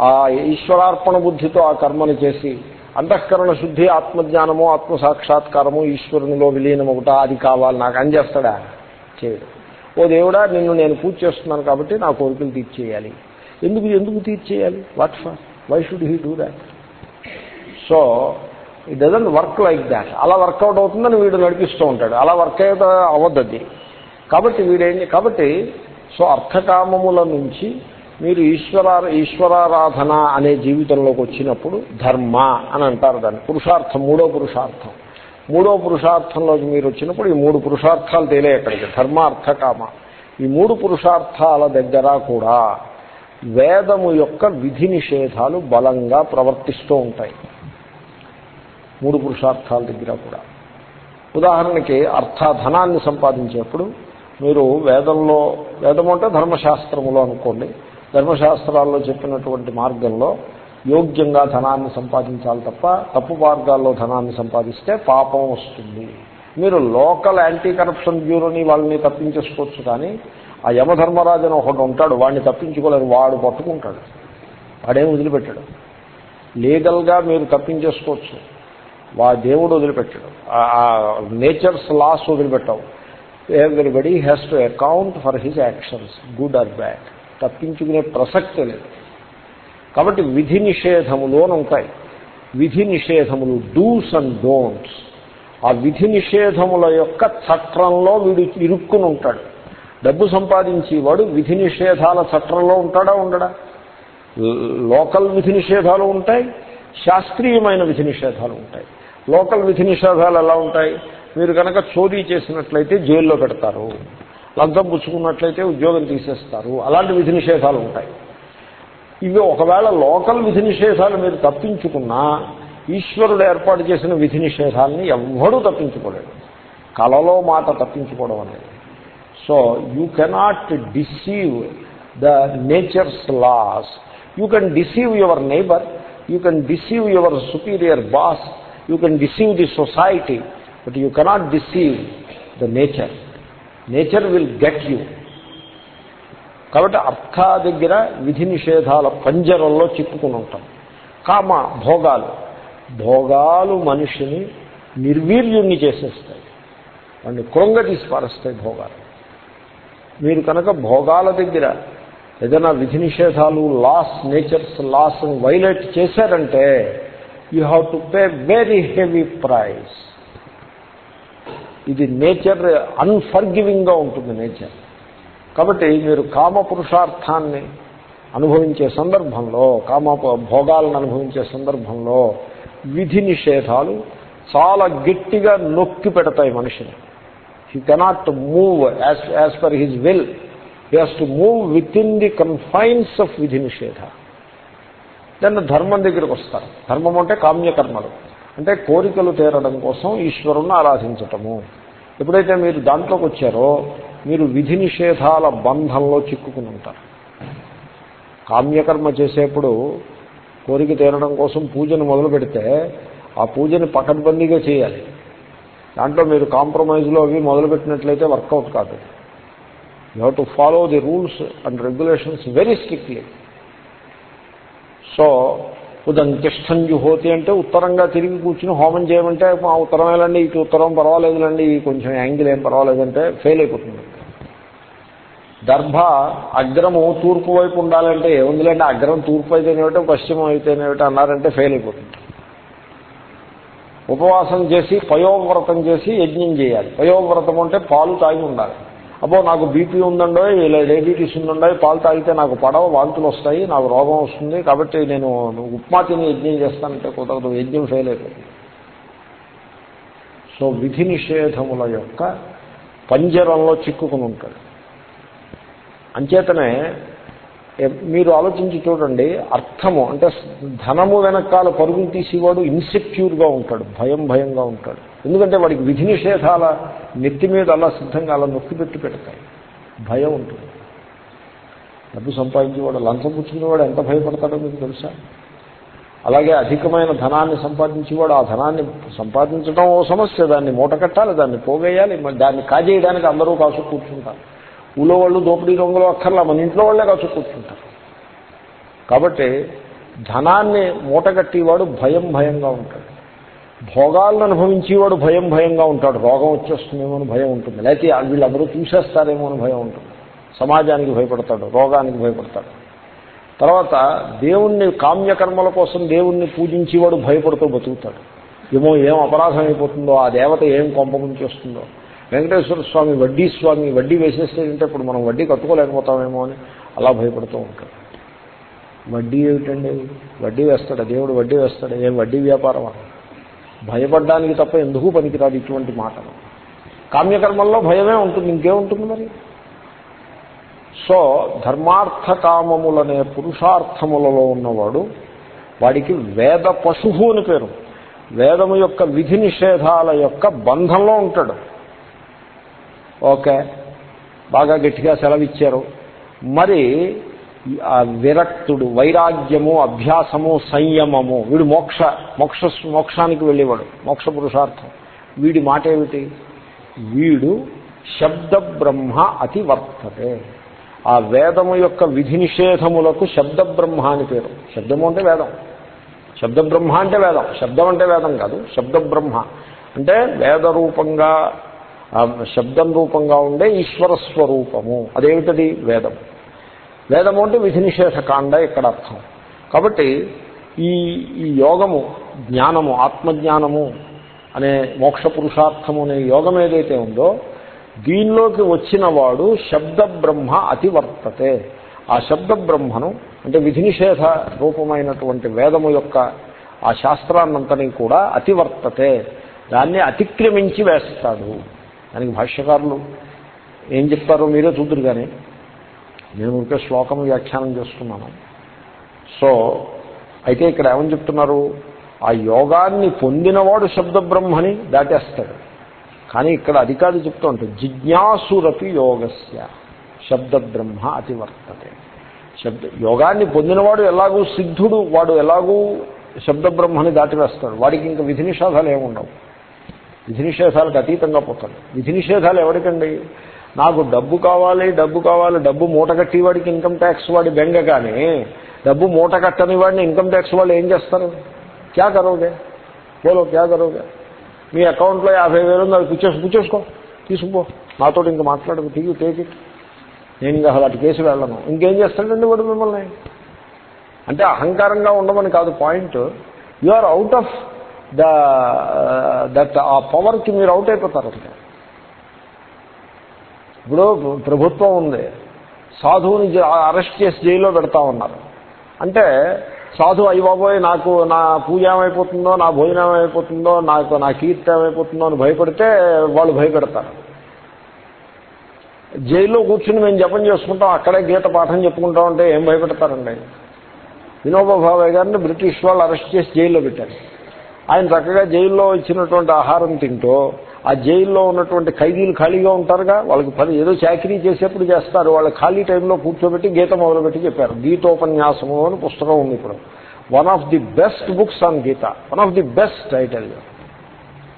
ఆ ఈశ్వరార్పణ బుద్ధితో ఆ కర్మను చేసి అంతఃకరణ శుద్ధి ఆత్మజ్ఞానము ఆత్మ సాక్షాత్కారము ఈశ్వరునిలో ఒకట అది కావాలి. నాకు అని చేస్తాడా? చేయడు. ఓ దేవుడా నిన్ను నేను పూజ చేస్తున్నాను కాబట్టి నా కోరికలు తీర్చేయాలి. ఎందుకు ఎందుకు తీర్చేయాలి? What for why should he do that so it doesn't work like that అలా వర్కౌట్ అవుతుందని వీడు నడిపిస్తూ ఉంటాడు. అలా వర్క్ అయితే అవ్వద్దు కాబట్టి వీడేంటి? కాబట్టి సో అర్థకామముల నుంచి మీరు ఈశ్వర ఈశ్వరారాధన అనే జీవితంలోకి వచ్చినప్పుడు ధర్మ అని అంటారు దాన్ని. పురుషార్థం మూడో పురుషార్థం. మూడో పురుషార్థంలోకి మీరు వచ్చినప్పుడు ఈ మూడు పురుషార్థాలు తేలే అక్కడికి. ధర్మ అర్థకామ. ఈ మూడు పురుషార్థాల దగ్గర కూడా వేదము యొక్క విధి నిషేధాలు బలంగా ప్రవర్తిస్తూ ఉంటాయి. మూడు పురుషార్థాల దగ్గర కూడా. ఉదాహరణకి అర్థధనాన్ని సంపాదించేప్పుడు మీరు వేదంలో వేదం అంటే ధర్మశాస్త్రములో అనుకోండి. ధర్మశాస్త్రాల్లో చెప్పినటువంటి మార్గంలో యోగ్యంగా ధనాన్ని సంపాదించాలి తప్ప తప్పు మార్గాల్లో ధనాన్ని సంపాదిస్తే పాపం వస్తుంది. మీరు లోకల్ యాంటీ కరప్షన్ బ్యూరోని వాళ్ళని తప్పించేసుకోవచ్చు కానీ ఆ యమధర్మరాజు అని ఒకడు ఉంటాడు వాడిని తప్పించుకోలేరు వాడు పట్టుకుంటాడు. వాడేం వదిలిపెట్టాడు. లీగల్గా మీరు తప్పించేసుకోవచ్చు. వా దేవుడు వదిలిపెట్టాడు. ఆ nature's laws వదిలిపెట్టావు. Everybody has to account for his actions good or bad తప్పించుకునే ప్రసక్తి లేదు. కాబట్టి విధి నిషేధములు అని ఉంటాయి. విధి నిషేధములు డూస్ అండ్ డోంట్స్ ఆ విధి నిషేధముల యొక్క చట్రంలో వీడు ఇరుక్కుని ఉంటాడు. డబ్బు సంపాదించేవాడు విధి నిషేధాల చట్రంలో ఉంటాడా ఉండడా? లోకల్ విధి నిషేధాలు ఉంటాయి శాస్త్రీయమైన విధి నిషేధాలు ఉంటాయి. లోకల్ విధి నిషేధాలు ఎలా ఉంటాయి? మీరు కనుక చోరీ చేసినట్లయితే జైల్లో పెడతారు. లంచం పుచ్చుకున్నట్లయితే ఉద్యోగం తీసేస్తారు. అలాంటి విధి నిషేధాలు ఉంటాయి. ఇవి ఒకవేళ లోకల్ విధి నిషేధాలు మీరు తప్పించుకున్నా ఈశ్వరుడు ఏర్పాటు చేసిన విధి నిషేధాలని ఎవ్వరూ తప్పించుకోలేడు కలలో మాట తప్పించుకోవడం అనేది. So you cannot deceive the nature's laws you can deceive your neighbour you can deceive your superior boss you can deceive the society but you cannot deceive the nature nature will get you కాబట్టి అర్థ దగ్గర విధి నిషేధాల పంజరంలో చిక్కుకుని ఉంటాం. కామ భోగాలు. భోగాలు మనిషిని నిర్వీర్యుణ్ణి చేసేస్తాయి. వాడిని కృంగ తీసి పారేస్తాయి భోగాలు. మీరు కనుక భోగాల దగ్గర ఏదైనా విధి నిషేధాలు లాస్ నేచర్స్ లాస్ను వైలేట్ చేశారంటే you have to pay very heavy price ఇది నేచర్ అన్ఫర్గివింగ్గా ఉంటుంది నేచర్. కాబట్టి మీరు కామ పురుషార్థాన్ని అనుభవించే సందర్భంలో కామ భోగాలను అనుభవించే సందర్భంలో విధి నిషేధాలు చాలా గట్టిగా నొక్కి పెడతాయి మనిషిని. He cannot move as as per his will he has to move within the confines of విధి నిషేధ. దాన్ని ధర్మం దగ్గరికి వస్తారు. ధర్మం అంటే కామ్యకర్మలు. అంటే కోరికలు తీరడం కోసం ఈశ్వరుణ్ణి ఆరాధించటము. ఎప్పుడైతే మీరు దాంట్లోకి వచ్చారో మీరు విధి నిషేధాల బంధంలో చిక్కుకుని ఉంటారు. కామ్యకర్మ చేసేప్పుడు కోరిక తీరడం కోసం పూజను మొదలు పెడితే ఆ పూజని పకడ్బందీగా చేయాలి. దాంట్లో మీరు కాంప్రమైజ్లో అవి మొదలుపెట్టినట్లయితే వర్కౌట్ కాదు. You have to follow the rules and regulations very strictly. So ఉదంతిష్టం జుహోతి అంటే ఉత్తరంగా తిరిగి కూర్చుని హోమం చేయమంటే మా ఉత్తరం వెళ్ళండి ఇటు ఉత్తరం పర్వాలేదులండి కొంచెం యాంగిల్ ఏం పర్వాలేదంటే ఫెయిల్ అయిపోతుంది. దర్భ అగ్రము తూర్పు వైపు ఉండాలంటే ఏముందిలేండి అగ్రం తూర్పు అయితేనేమిటో పశ్చిమం అయితేనేమిటో అన్నారంటే ఫెయిల్ అయిపోతుంది. ఉపవాసం చేసి పయోవ్రతం చేసి యజ్ఞం చేయాలి. పయోవ్రతం అంటే పాలు తాగి ఉండాలి. అబ్బో నాకు బీపీ ఉందండో ఇలా డయాబెటీస్ ఉందండో పాలు తాగితే నాకు పడవ వాంతులు వస్తాయి నాకు రోగం వస్తుంది కాబట్టి నేను ఉప్మా తిని యజ్ఞం చేస్తానంటే కుదరదు యజ్ఞం ఫెయిల్ అయిపోతుంది. సో విధి నిషేధముల యొక్క పంజరంలో చిక్కుకుని ఉంటాడు. అంచేతనే మీరు ఆలోచించి చూడండి అర్థము అంటే ధనము వెనకాల పరుగులు తీసేవాడు ఇన్సెక్యూర్గా ఉంటాడు భయం భయంగా ఉంటాడు. ఎందుకంటే వాడికి విధి నిషేధాల నెత్తి మీద అలా సిద్ధంగా అలా నొక్కి పెట్టి పెడతాయి. భయం ఉంటుంది. డబ్బు సంపాదించేవాడు లంచం పుచ్చుకునేవాడు ఎంత భయపడతాడో మీకు తెలుసా? అలాగే అధికమైన ధనాన్ని సంపాదించేవాడు ఆ ధనాన్ని సంపాదించడం ఓ సమస్య. దాన్ని మూట కట్టాలి దాన్ని పోగేయాలి దాన్ని కాజేయడానికి అందరూ కాసు కూర్చుంటారు. ఊళ్ళో వాళ్ళు దోపిడీ దొంగలు అక్కర్లా మన ఇంట్లో వాళ్ళే కాచు కూర్చుంటారు. కాబట్టి ధనాన్ని మూటగట్టేవాడు భయం భయంగా ఉంటాడు. భోగాలను అనుభవించేవాడు భయం భయంగా ఉంటాడు. రోగం వచ్చేస్తుందేమో అని భయం ఉంటుంది. లేకపోతే వీళ్ళందరూ చూసేస్తారేమో అని భయం ఉంటుంది. సమాజానికి భయపడతాడు రోగానికి భయపడతాడు. తర్వాత దేవుణ్ణి కామ్యకర్మల కోసం దేవుణ్ణి పూజించేవాడు భయపడుతూ బతుకుతాడు. ఏమో ఏం అపరాధం అయిపోతుందో ఆ దేవత ఏం కొంపముంచేస్తుందో వెంకటేశ్వర స్వామి వడ్డీ స్వామి వడ్డీ వేసేసేటంటే ఇప్పుడు మనం వడ్డీ కట్టుకోలేకపోతామేమో అని అలా భయపడుతూ ఉంటాడు వడ్డీ ఏమిటండి? వడ్డీ వేస్తాడు? దేవుడు వడ్డీ వేస్తాడు? ఏం వడ్డీ వ్యాపారమా? భయపడడానికి తప్ప ఎందుకు పనికిరాదు ఇటువంటి మాటలు? కామ్యకర్మల్లో భయమే ఉంటుంది ఇంకేముంటుంది మరి? సో ధర్మార్థ కామములనే పురుషార్థములలో ఉన్నవాడు వాడికి వేద పశువు అని పేరు. వేదము యొక్క విధి నిషేధాల యొక్క బంధంలో ఉంటాడు. ఓకే. బాగా గట్టిగా సెలవిచ్చారు. మరి ఆ విరక్తుడు వైరాగ్యము అభ్యాసము సంయమము వీడు మోక్ష మోక్ష మోక్షానికి వెళ్ళేవాడు మోక్ష పురుషార్థం. వీడి మాట ఏమిటి? వీడు శబ్ద బ్రహ్మ అతి వర్తతే ఆ వేదము యొక్క విధి నిషేధములకు శబ్ద బ్రహ్మ అని పేరు. శబ్దము అంటే వేదం. శబ్ద బ్రహ్మ అంటే వేదం. శబ్దం అంటే వేదం కాదు శబ్ద బ్రహ్మ అంటే వేద రూపంగా శబ్దం రూపంగా ఉండే ఈశ్వర స్వరూపము. అదేమిటది? వేదం. వేదము అంటే విధి నిషేధకాండ ఇక్కడ అర్థం. కాబట్టి ఈ ఈ యోగము జ్ఞానము ఆత్మజ్ఞానము అనే మోక్ష పురుషార్థము అనే యోగం ఏదైతే ఉందో దీనిలోకి వచ్చిన వాడు శబ్ద బ్రహ్మ అతివర్తతే. ఆ శబ్ద బ్రహ్మను అంటే విధి నిషేధ రూపమైనటువంటి వేదము యొక్క ఆ శాస్త్రాన్నంతని కూడా అతివర్తతే. దాన్ని అతిక్రమించి వేస్తాడు. దానికి భాష్యకారులు ఏం చెప్తారో మీరే చూద్దరు కానీ నేను ఊరికే శ్లోకం వ్యాఖ్యానం చేస్తున్నాను. సో అయితే ఇక్కడ ఏమని చెప్తున్నారు? ఆ యోగాన్ని పొందినవాడు శబ్దబ్రహ్మని దాటేస్తాడు. కానీ ఇక్కడ అధికారి చెప్తూ ఉంటాడు జిజ్ఞాసురపి యోగస్య శబ్దబ్రహ్మ అతివర్తతే. శబ్ద యోగాన్ని పొందినవాడు ఎలాగూ సిద్ధుడు వాడు ఎలాగూ శబ్దబ్రహ్మని దాటివేస్తాడు. వాడికి ఇంకా విధి నిషేధాలు ఏముండవు విధి నిషేధాలకు అతీతంగా పోతాడు. విధి నిషేధాలు ఎవరికండి? నాకు డబ్బు కావాలి డబ్బు కావాలి డబ్బు మూట కట్టి వాడికి ఇన్కమ్ ట్యాక్స్ వాడి బెంగ కానీ డబ్బు మూట కట్టని వాడిని ఇన్కమ్ ట్యాక్స్ వాళ్ళు ఏం చేస్తారు? క్యా కరోగే? బోలో క్యా కరోగే? మీ అకౌంట్లో యాభై వేలు ఉంది అది పుచ్చేసి పుచ్చేసుకో తీసుకుపో. నాతో ఇంక మాట్లాడకు తీగి టేక్ ఇట్. నేను ఇంకా అసలు అటు కేసు వెళ్ళను. ఇంకేం చేస్తాడండి వాడు మిమ్మల్ని? అంటే అహంకారంగా ఉండమని కాదు point you are out of the that ఆ పవర్కి మీరు అవుట్ అయిపోతారు అంటే ఇప్పుడు ప్రభుత్వం ఉంది. సాధువుని అరెస్ట్ చేసి జైల్లో పెడతా ఉన్నారు. అంటే సాధు అయ్యి బాబోయ్ నాకు నా పూజ ఏమైపోతుందో నా భోజనం ఏమైపోతుందో నాకు నా కీర్తి ఏమైపోతుందో అని భయపడితే వాళ్ళు భయపెడతారు. జైల్లో కూర్చుని మేము జపం చేసుకుంటాం అక్కడే గీత పాఠం చెప్పుకుంటా ఉంటే ఏం భయపెడతారండి? వినోబా భావే గారిని బ్రిటిష్ వాళ్ళు అరెస్ట్ చేసి జైల్లో పెట్టారు. ఆయన చక్కగా జైల్లో ఇచ్చినటువంటి ఆహారం తింటూ ఆ జైల్లో ఉన్నటువంటి ఖైదీలు ఖాళీగా ఉంటారుగా వాళ్ళకి పని ఏదో చాకరీ చేసేప్పుడు చేస్తారు. వాళ్ళ ఖాళీ టైంలో కూర్చోబెట్టి గీత మొదలుపెట్టి చెప్పారు. గీతోపన్యాసము అని పుస్తకం ఉంది ఇప్పుడు. One of the best books on Gita one of the best title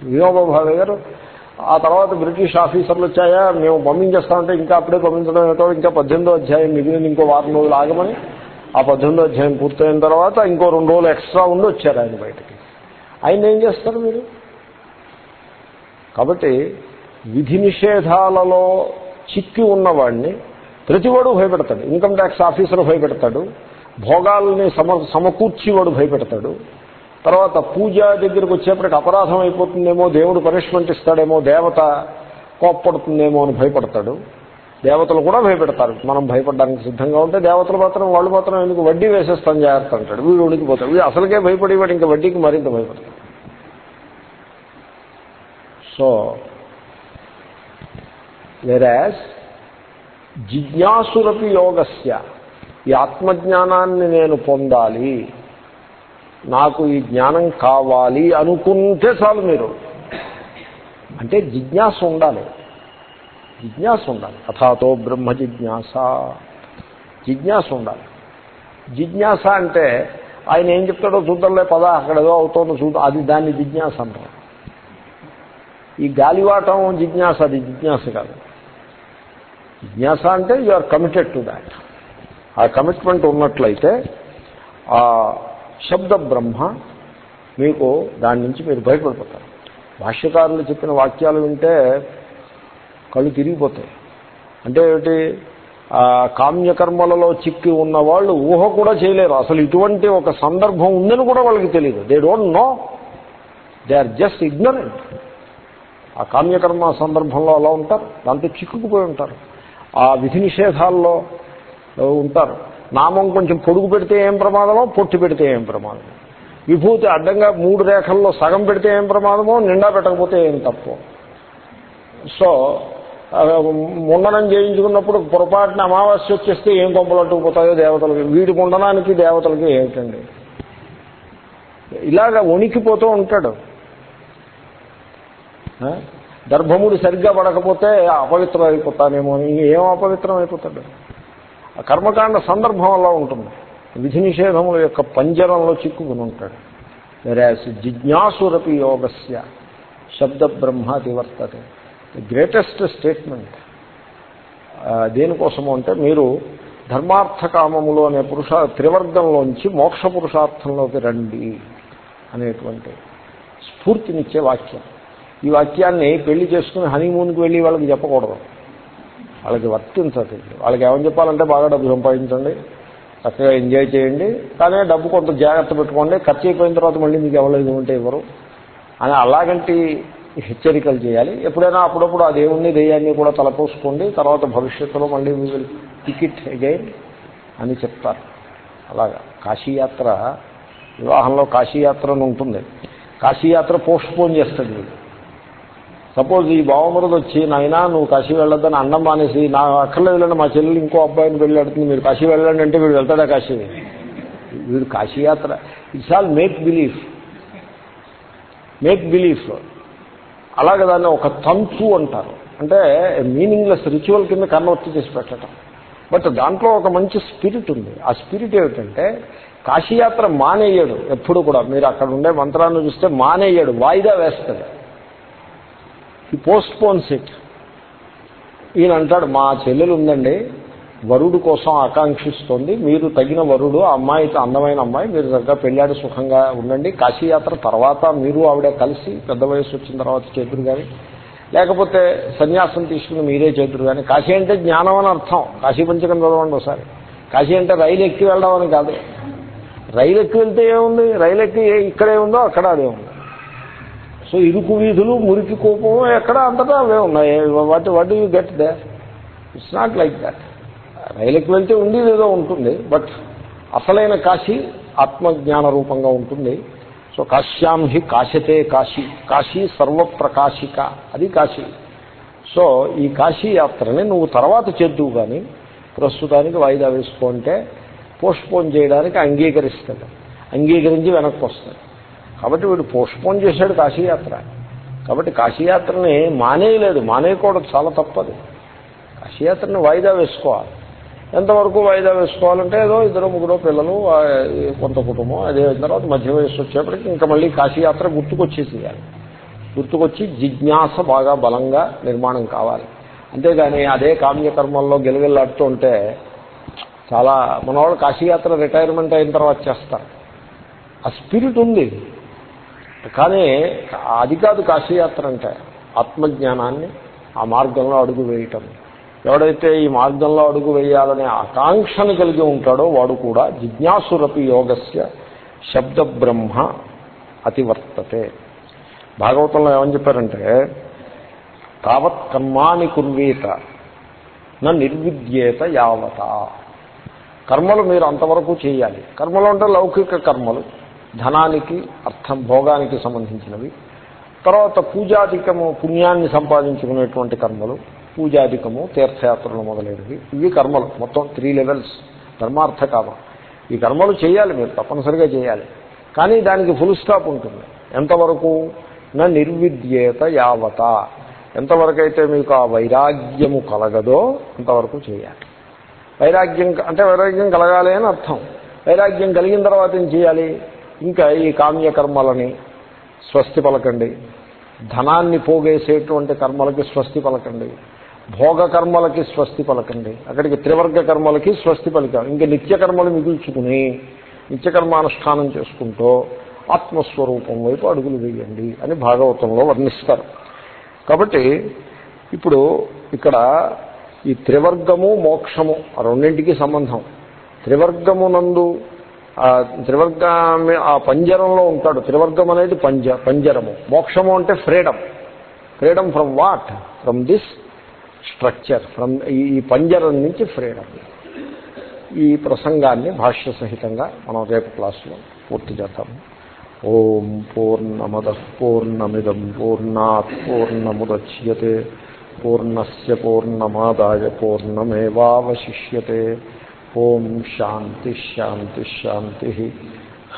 Vinoba గారు ఆ తర్వాత బ్రిటిష్ ఆఫీసర్లు వచ్చాయా మేము పంపించేస్తామంటే ఇంకా అప్పుడే పంపించడం ఏంటో ఇంకా పద్దెనిమిదో అధ్యాయం మిగిలింది ఇంకో వారం రోజులు ఆగమని ఆ పద్దెనిమిదో అధ్యాయం పూర్తయిన తర్వాత ఇంకో రెండు రోజులు ఎక్స్ట్రా ఉండి వచ్చారు ఆయన బయటకి. ఆయన ఏం చేస్తారు మీరు? కాబట్టి విధి నిషేధాలలో చిక్కి ఉన్నవాడిని ప్రతివాడు భయపెడతాడు. ఇన్కమ్ ట్యాక్స్ ఆఫీసర్ భయపెడతాడు. భోగాల్ని సమ సమకూర్చివాడు భయపెడతాడు. తర్వాత పూజ దగ్గరికి వచ్చేప్పటికి అపరాధం అయిపోతుందేమో దేవుడు పనిష్మెంట్ ఇస్తాడేమో దేవత కోప్పడుతుందేమో అని భయపడతాడు. దేవతలు కూడా భయపెడతారు. మనం భయపడడానికి సిద్ధంగా ఉంటే దేవతలు మాత్రం వాళ్ళు మాత్రం ఎందుకు వడ్డీ వేసేస్తాం జాగ్రత్త అంటాడు. వీడు ఉడికిపోతాడు. వీడు అసలుకే భయపడేవాడు ఇంకా వడ్డీకి మరింత భయపడతాడు. సో వెరాజ్ జిజ్ఞాసురపి యోగస్య ఈ ఆత్మజ్ఞానాన్ని నేను పొందాలి నాకు ఈ జ్ఞానం కావాలి అనుకుంటే చాలు మీరు. అంటే జిజ్ఞాస ఉండాలి. జిజ్ఞాస ఉండాలి. అథాతో బ్రహ్మ జిజ్ఞాస. జిజ్ఞాస ఉండాలి. జిజ్ఞాస అంటే ఆయన ఏం చెప్తాడో చూద్దాంలే పద అక్కడ ఏదో అవుతుందో చూద్దాం. అది దాన్ని జిజ్ఞాస అంటారు. ఈ గాలివాటం జిజ్ఞాస అది జిజ్ఞాస కాదు. జిజ్ఞాస అంటే you are committed to that ఆ కమిట్మెంట్ ఉన్నట్లయితే ఆ శబ్ద బ్రహ్మ మీకు దాని నుంచి మీరు భయపడిపోతారు భాష్యకారులు చెప్పిన వాక్యాలు వింటే కళ్ళు తిరిగిపోతాయి. అంటే ఏమిటి? కామ్యకర్మలలో చిక్కి ఉన్న వాళ్ళు ఊహ కూడా చేయలేరు. అసలు ఇటువంటి ఒక సందర్భం ఉందని కూడా వాళ్ళకి తెలియదు. They don't know they are just ignorant ఆ కామ్యకర్మ సందర్భంలో అలా ఉంటారు దాంతో చిక్కుకుపోయి ఉంటారు. ఆ విధి నిషేధాల్లో ఉంటారు. నామం కొంచెం పొడుగు పెడితే ఏం ప్రమాదమో పొట్టి పెడితే ఏం ప్రమాదమో. విభూతి అడ్డంగా మూడు రేఖల్లో సగం పెడితే ఏం ప్రమాదమో నిండా పెట్టకపోతే ఏం తప్పు. సో ముండనం చేయించుకున్నప్పుడు పొరపాటున అమావాస్య వచ్చేస్తే ఏం కొంపలు పోతాయో దేవతలకి వీడి ముండనానికి దేవతలకి ఏమిటండి? ఇలాగ వణికిపోతూ ఉంటాడు. గర్భముడి సరిగ్గా పడకపోతే అపవిత్రం అయిపోతానేమో అని ఏం అపవిత్రం అయిపోతాడు ఆ కర్మకాండ సందర్భం అలా ఉంటుంది. విధి నిషేధముల యొక్క పంజరంలో చిక్కుకుని ఉంటాడు. వెరాస్ జిజ్ఞాసురపి యోగస్య శబ్ద బ్రహ్మాది వర్తతే. ది గ్రేటెస్ట్ స్టేట్మెంట్ దేనికోసము అంటే మీరు ధర్మార్థకామములు అనే పురుష త్రివర్గంలోంచి మోక్ష పురుషార్థంలోకి రండి అనేటువంటి స్ఫూర్తినిచ్చే వాక్యం. ఈ వాక్యాన్ని పెళ్ళి చేసుకుని హనీమూన్కి వెళ్ళి వాళ్ళకి చెప్పకూడదు. వాళ్ళకి వర్తించదు. వాళ్ళకి ఏమని చెప్పాలంటే బాగా డబ్బు సంపాదించండి. చక్కగా ఎంజాయ్ చేయండి. కానీ డబ్బు కొంత జాగ్రత్త పెట్టుకోండి. ఖర్చు అయిపోయిన తర్వాత మళ్ళీ మీకు ఎవరు ఉంటే ఇవ్వరు అని అలాగంటి హెచ్చరికలు చేయాలి. ఎప్పుడైనా అప్పుడప్పుడు ఆ దేవుణ్ణి దెయ్యాన్ని కూడా తలపోసుకోండి. తర్వాత భవిష్యత్తులో మళ్ళీ మీ టికెట్ అగైన్ అని చెప్తారు. అలాగా. కాశీయాత్ర వివాహంలో కాశీయాత్ర అని ఉంటుంది. కాశీయాత్ర పోస్ట్ పోన్ చేస్తుంది వీడు. సపోజ్ ఈ బావమరుది వచ్చి నాయనా నువ్వు కాశీ వెళ్ళొద్దని అన్నం మానేసి నా అక్కర్లో వెళ్ళండి మా చెల్లెలు ఇంకో అబ్బాయిని వెళ్ళాడుతుంది మీరు కాశీ వెళ్ళండి అంటే వీడు వెళ్తాడా కాశీ వీడు కాశీయాత్ర. It's all make believe make believe అలాగే దాన్ని ఒక తంతు అంటారు. అంటే మీనింగ్లెస్ రిచువల్ కింద కన్వర్ట్ చేసి పెట్టడం బట్ దాంట్లో ఒక మంచి స్పిరిట్ ఉంది. ఆ స్పిరిట్ ఏమిటంటే కాశీయాత్ర మానేయడు ఎప్పుడు కూడా. మీరు అక్కడ ఉండే మంత్రాన్ని చూస్తే మానేయడు వాయిదా వేస్తాడు. ఈ పోస్ట్ పోన్స్ ఇట్ ఈయన అంటాడు మా చెల్లెలు ఉందండి వరుడు కోసం ఆకాంక్షిస్తోంది. మీరు తగిన వరుడు ఆ అమ్మాయి అందమైన అమ్మాయి మీరు చక్కగా పెళ్ళాడి సుఖంగా ఉండండి. కాశీయాత్ర తర్వాత మీరు ఆవిడ కలిసి పెద్ద వయసు వచ్చిన తర్వాత చేతురు కానీ లేకపోతే సన్యాసం తీసుకుని మీరే చేతురు కానీ కాశీ అంటే జ్ఞానం అని అర్థం. కాశీ పంచకం చదవండి ఒకసారి. కాశీ అంటే రైలు ఎక్కి వెళ్ళడం అని కాదు. రైలు ఎక్కి వెళ్తే ఏముంది? రైలు ఎక్కి ఇక్కడే ఉందో అక్కడ అదే ఉంది. సో ఇరుకు వీధులు మురికి కోపం ఎక్కడ అంతటా అవే ఉన్నాయి. What what you get they it's not like that రైలుకి వెళ్తే ఉండేది ఏదో ఉంటుంది బట్ అసలైన కాశీ ఆత్మజ్ఞాన రూపంగా ఉంటుంది. సో కాశ్యాం హి కాశతే కాశీ కాశీ సర్వప్రకాశిక అది కాశీ. సో ఈ కాశీ యాత్రని నువ్వు తర్వాత చేద్దువు కానీ ప్రస్తుతానికి వాయిదా వేసుకుంటే పోస్ట్ పోన్ చేయడానికి అంగీకరిస్తాడు. అంగీకరించి వెనక్కి వస్తాడు. కాబట్టి వీడు పోస్ట్పోన్ చేశాడు కాశీయాత్ర. కాబట్టి కాశీయాత్రని మానేయలేదు. మానేయకూడదు. చాలా తప్పదు. కాశీయాత్రని వాయిదా వేసుకోవాలి. ఎంతవరకు వాయిదా వేసుకోవాలంటే ఏదో ఇద్దరు ముగ్గురు పిల్లలు కొంత కుటుంబం అదే తర్వాత మధ్య వయస్సు వచ్చేప్పటికి ఇంకా మళ్ళీ కాశీయాత్ర గుర్తుకొచ్చేసేయాలి. గుర్తుకొచ్చి జిజ్ఞాస బాగా బలంగా నిర్మాణం కావాలి. అంతేగాని అదే కామ్యకర్మల్లో గెలగెల్లాడుతూ ఉంటే చాలా మనవాళ్ళు కాశీయాత్ర రిటైర్మెంట్ అయిన తర్వాత చేస్తారు. ఆ స్పిరిట్ ఉంది. కానీ అది కాదు కాశీయాత్ర అంటే ఆత్మజ్ఞానాన్ని ఆ మార్గంలో అడుగు వేయటం. ఎవడైతే ఈ మార్గంలో అడుగు వేయాలనే ఆకాంక్షను కలిగి ఉంటాడో వాడు కూడా జిజ్ఞాసురపి యోగస్య శబ్ద బ్రహ్మ అతివర్తతే. భాగవతంలో ఏమని చెప్పారంటే తావత్ కర్మాని కుర్వీత నా నిర్విద్యేత యావత. కర్మలు మీరు అంతవరకు చేయాలి. కర్మలు అంటే లౌకిక కర్మలు. ధనానికి అర్థం భోగానికి సంబంధించినవి. తర్వాత పూజాధికము పుణ్యాన్ని సంపాదించుకునేటువంటి కర్మలు పూజాధికము తీర్థయాత్రలు మొదలైనవి. ఇవి కర్మలు. మొత్తం త్రీ లెవెల్స్ ధర్మార్థ కామ ఈ కర్మలు చేయాలి మీరు తప్పనిసరిగా చేయాలి. కానీ దానికి ఫుల్ స్టాప్ ఉంటుంది. ఎంతవరకు? నా నిర్విద్యేత యావత. ఎంతవరకైతే మీకు ఆ వైరాగ్యము కలగదో అంతవరకు చేయాలి. వైరాగ్యం అంటే వైరాగ్యం కలగాలి అని అర్థం. వైరాగ్యం కలిగిన తర్వాత ఏం చేయాలి? ఇంకా ఈ కామ్యకర్మలని స్వస్తి పలకండి. ధనాన్ని పోగేసేటువంటి కర్మలకి స్వస్తి పలకండి. భోగ కర్మలకి స్వస్తి పలకండి. అక్కడికి త్రివర్గ కర్మలకి స్వస్తి పలికాం ఇంకా నిత్యకర్మలు మిగుల్చుకుని నిత్యకర్మానుష్ఠానం చేసుకుంటూ ఆత్మస్వరూపం వైపు అడుగులు వేయండి అని భాగవతంలో వర్ణిస్తారు. కాబట్టి ఇప్పుడు ఇక్కడ ఈ త్రివర్గము మోక్షము ఆ రెండింటికి సంబంధం. త్రివర్గమునందు త్రివర్గ ఆ పంజరంలో ఉంటాడు. త్రివర్గం అనేది పంజ పంజరము. మోక్షము అంటే freedom. Freedom from what? From this structure. From ఈ పంజరం నుంచి ఫ్రీడమ్. ఈ ప్రసంగాన్ని భాష్య సహితంగా మనం రేపు క్లాసులో పూర్తి చేద్దాము. ఓం పూర్ణమద పూర్ణమిదం పూర్ణాత్ పూర్ణముద్యతే. పూర్ణస్ పూర్ణమాదాయ పూర్ణమేవాశిష్యే ఓం శాంతి శాంతి శాంతి